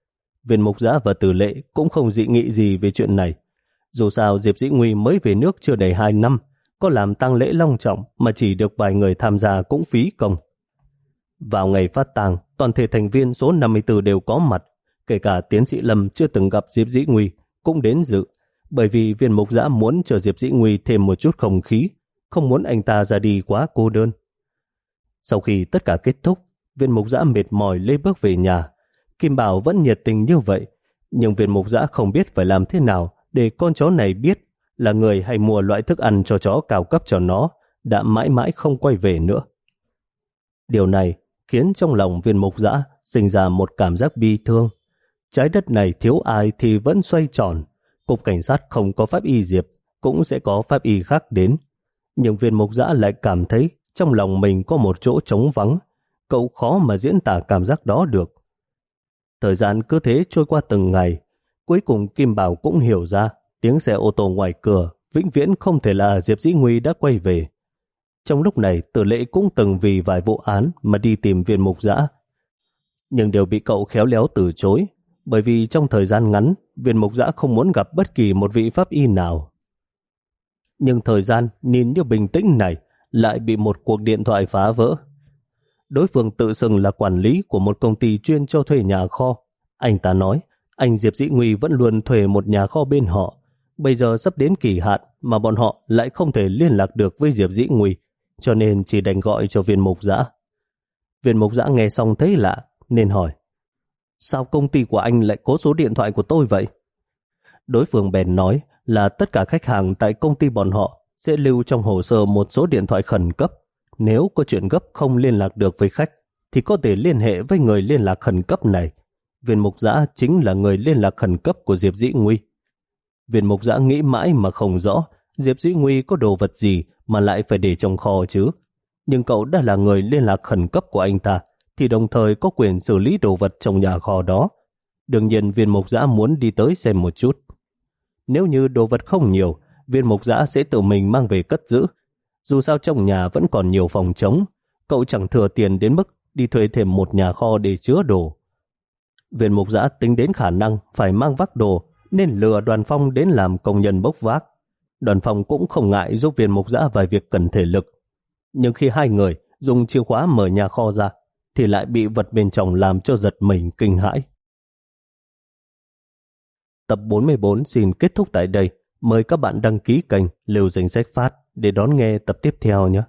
Viên mục giã và tử lệ cũng không dị nghị gì về chuyện này. Dù sao Diệp Dĩ Nguy mới về nước chưa đầy 2 năm, có làm tang lễ long trọng mà chỉ được vài người tham gia cũng phí công. Vào ngày phát tang, toàn thể thành viên số 54 đều có mặt, kể cả tiến sĩ Lâm chưa từng gặp Diệp Dĩ Nguy cũng đến dự, bởi vì viên mục giã muốn cho Diệp Dĩ Nguy thêm một chút không khí, không muốn anh ta ra đi quá cô đơn. Sau khi tất cả kết thúc, viên mục giã mệt mỏi lê bước về nhà. Kim Bảo vẫn nhiệt tình như vậy, nhưng viên mục giã không biết phải làm thế nào để con chó này biết là người hay mua loại thức ăn cho chó cao cấp cho nó, đã mãi mãi không quay về nữa. Điều này khiến trong lòng viên mục Giã sinh ra một cảm giác bi thương. Trái đất này thiếu ai thì vẫn xoay tròn. Cục cảnh sát không có pháp y diệp, cũng sẽ có pháp y khác đến. Nhưng viên mục Giã lại cảm thấy trong lòng mình có một chỗ trống vắng. Cậu khó mà diễn tả cảm giác đó được. Thời gian cứ thế trôi qua từng ngày. Cuối cùng Kim Bảo cũng hiểu ra tiếng xe ô tô ngoài cửa vĩnh viễn không thể là Diệp Dĩ Nguy đã quay về. Trong lúc này, tử lệ cũng từng vì vài vụ án mà đi tìm viên mục giã. Nhưng đều bị cậu khéo léo từ chối, bởi vì trong thời gian ngắn, viên mục giã không muốn gặp bất kỳ một vị pháp y nào. Nhưng thời gian nhìn như bình tĩnh này lại bị một cuộc điện thoại phá vỡ. Đối phương tự xưng là quản lý của một công ty chuyên cho thuê nhà kho. Anh ta nói, anh Diệp Dĩ Nguy vẫn luôn thuê một nhà kho bên họ. Bây giờ sắp đến kỳ hạn mà bọn họ lại không thể liên lạc được với Diệp Dĩ Nguy cho nên chỉ đành gọi cho viên mục giã. Viên mục giã nghe xong thấy lạ, nên hỏi, sao công ty của anh lại có số điện thoại của tôi vậy? Đối phương bèn nói là tất cả khách hàng tại công ty bọn họ sẽ lưu trong hồ sơ một số điện thoại khẩn cấp. Nếu có chuyện gấp không liên lạc được với khách, thì có thể liên hệ với người liên lạc khẩn cấp này. Viên mục giã chính là người liên lạc khẩn cấp của Diệp Dĩ Nguy. Viên mục giã nghĩ mãi mà không rõ Diệp Dĩ Nguy có đồ vật gì mà lại phải để trong kho chứ. Nhưng cậu đã là người liên lạc khẩn cấp của anh ta, thì đồng thời có quyền xử lý đồ vật trong nhà kho đó. Đương nhiên viên mục giã muốn đi tới xem một chút. Nếu như đồ vật không nhiều, viên mục giã sẽ tự mình mang về cất giữ. Dù sao trong nhà vẫn còn nhiều phòng trống, cậu chẳng thừa tiền đến mức đi thuê thêm một nhà kho để chứa đồ. Viên mục giã tính đến khả năng phải mang vác đồ nên lừa đoàn phong đến làm công nhân bốc vác. Đoàn phong cũng không ngại giúp viên mục giã vài việc cần thể lực. Nhưng khi hai người dùng chìa khóa mở nhà kho ra, thì lại bị vật bên trong làm cho giật mình kinh hãi. Tập 44 xin kết thúc tại đây. Mời các bạn đăng ký kênh Liều Danh Sách Phát để đón nghe tập tiếp theo nhé.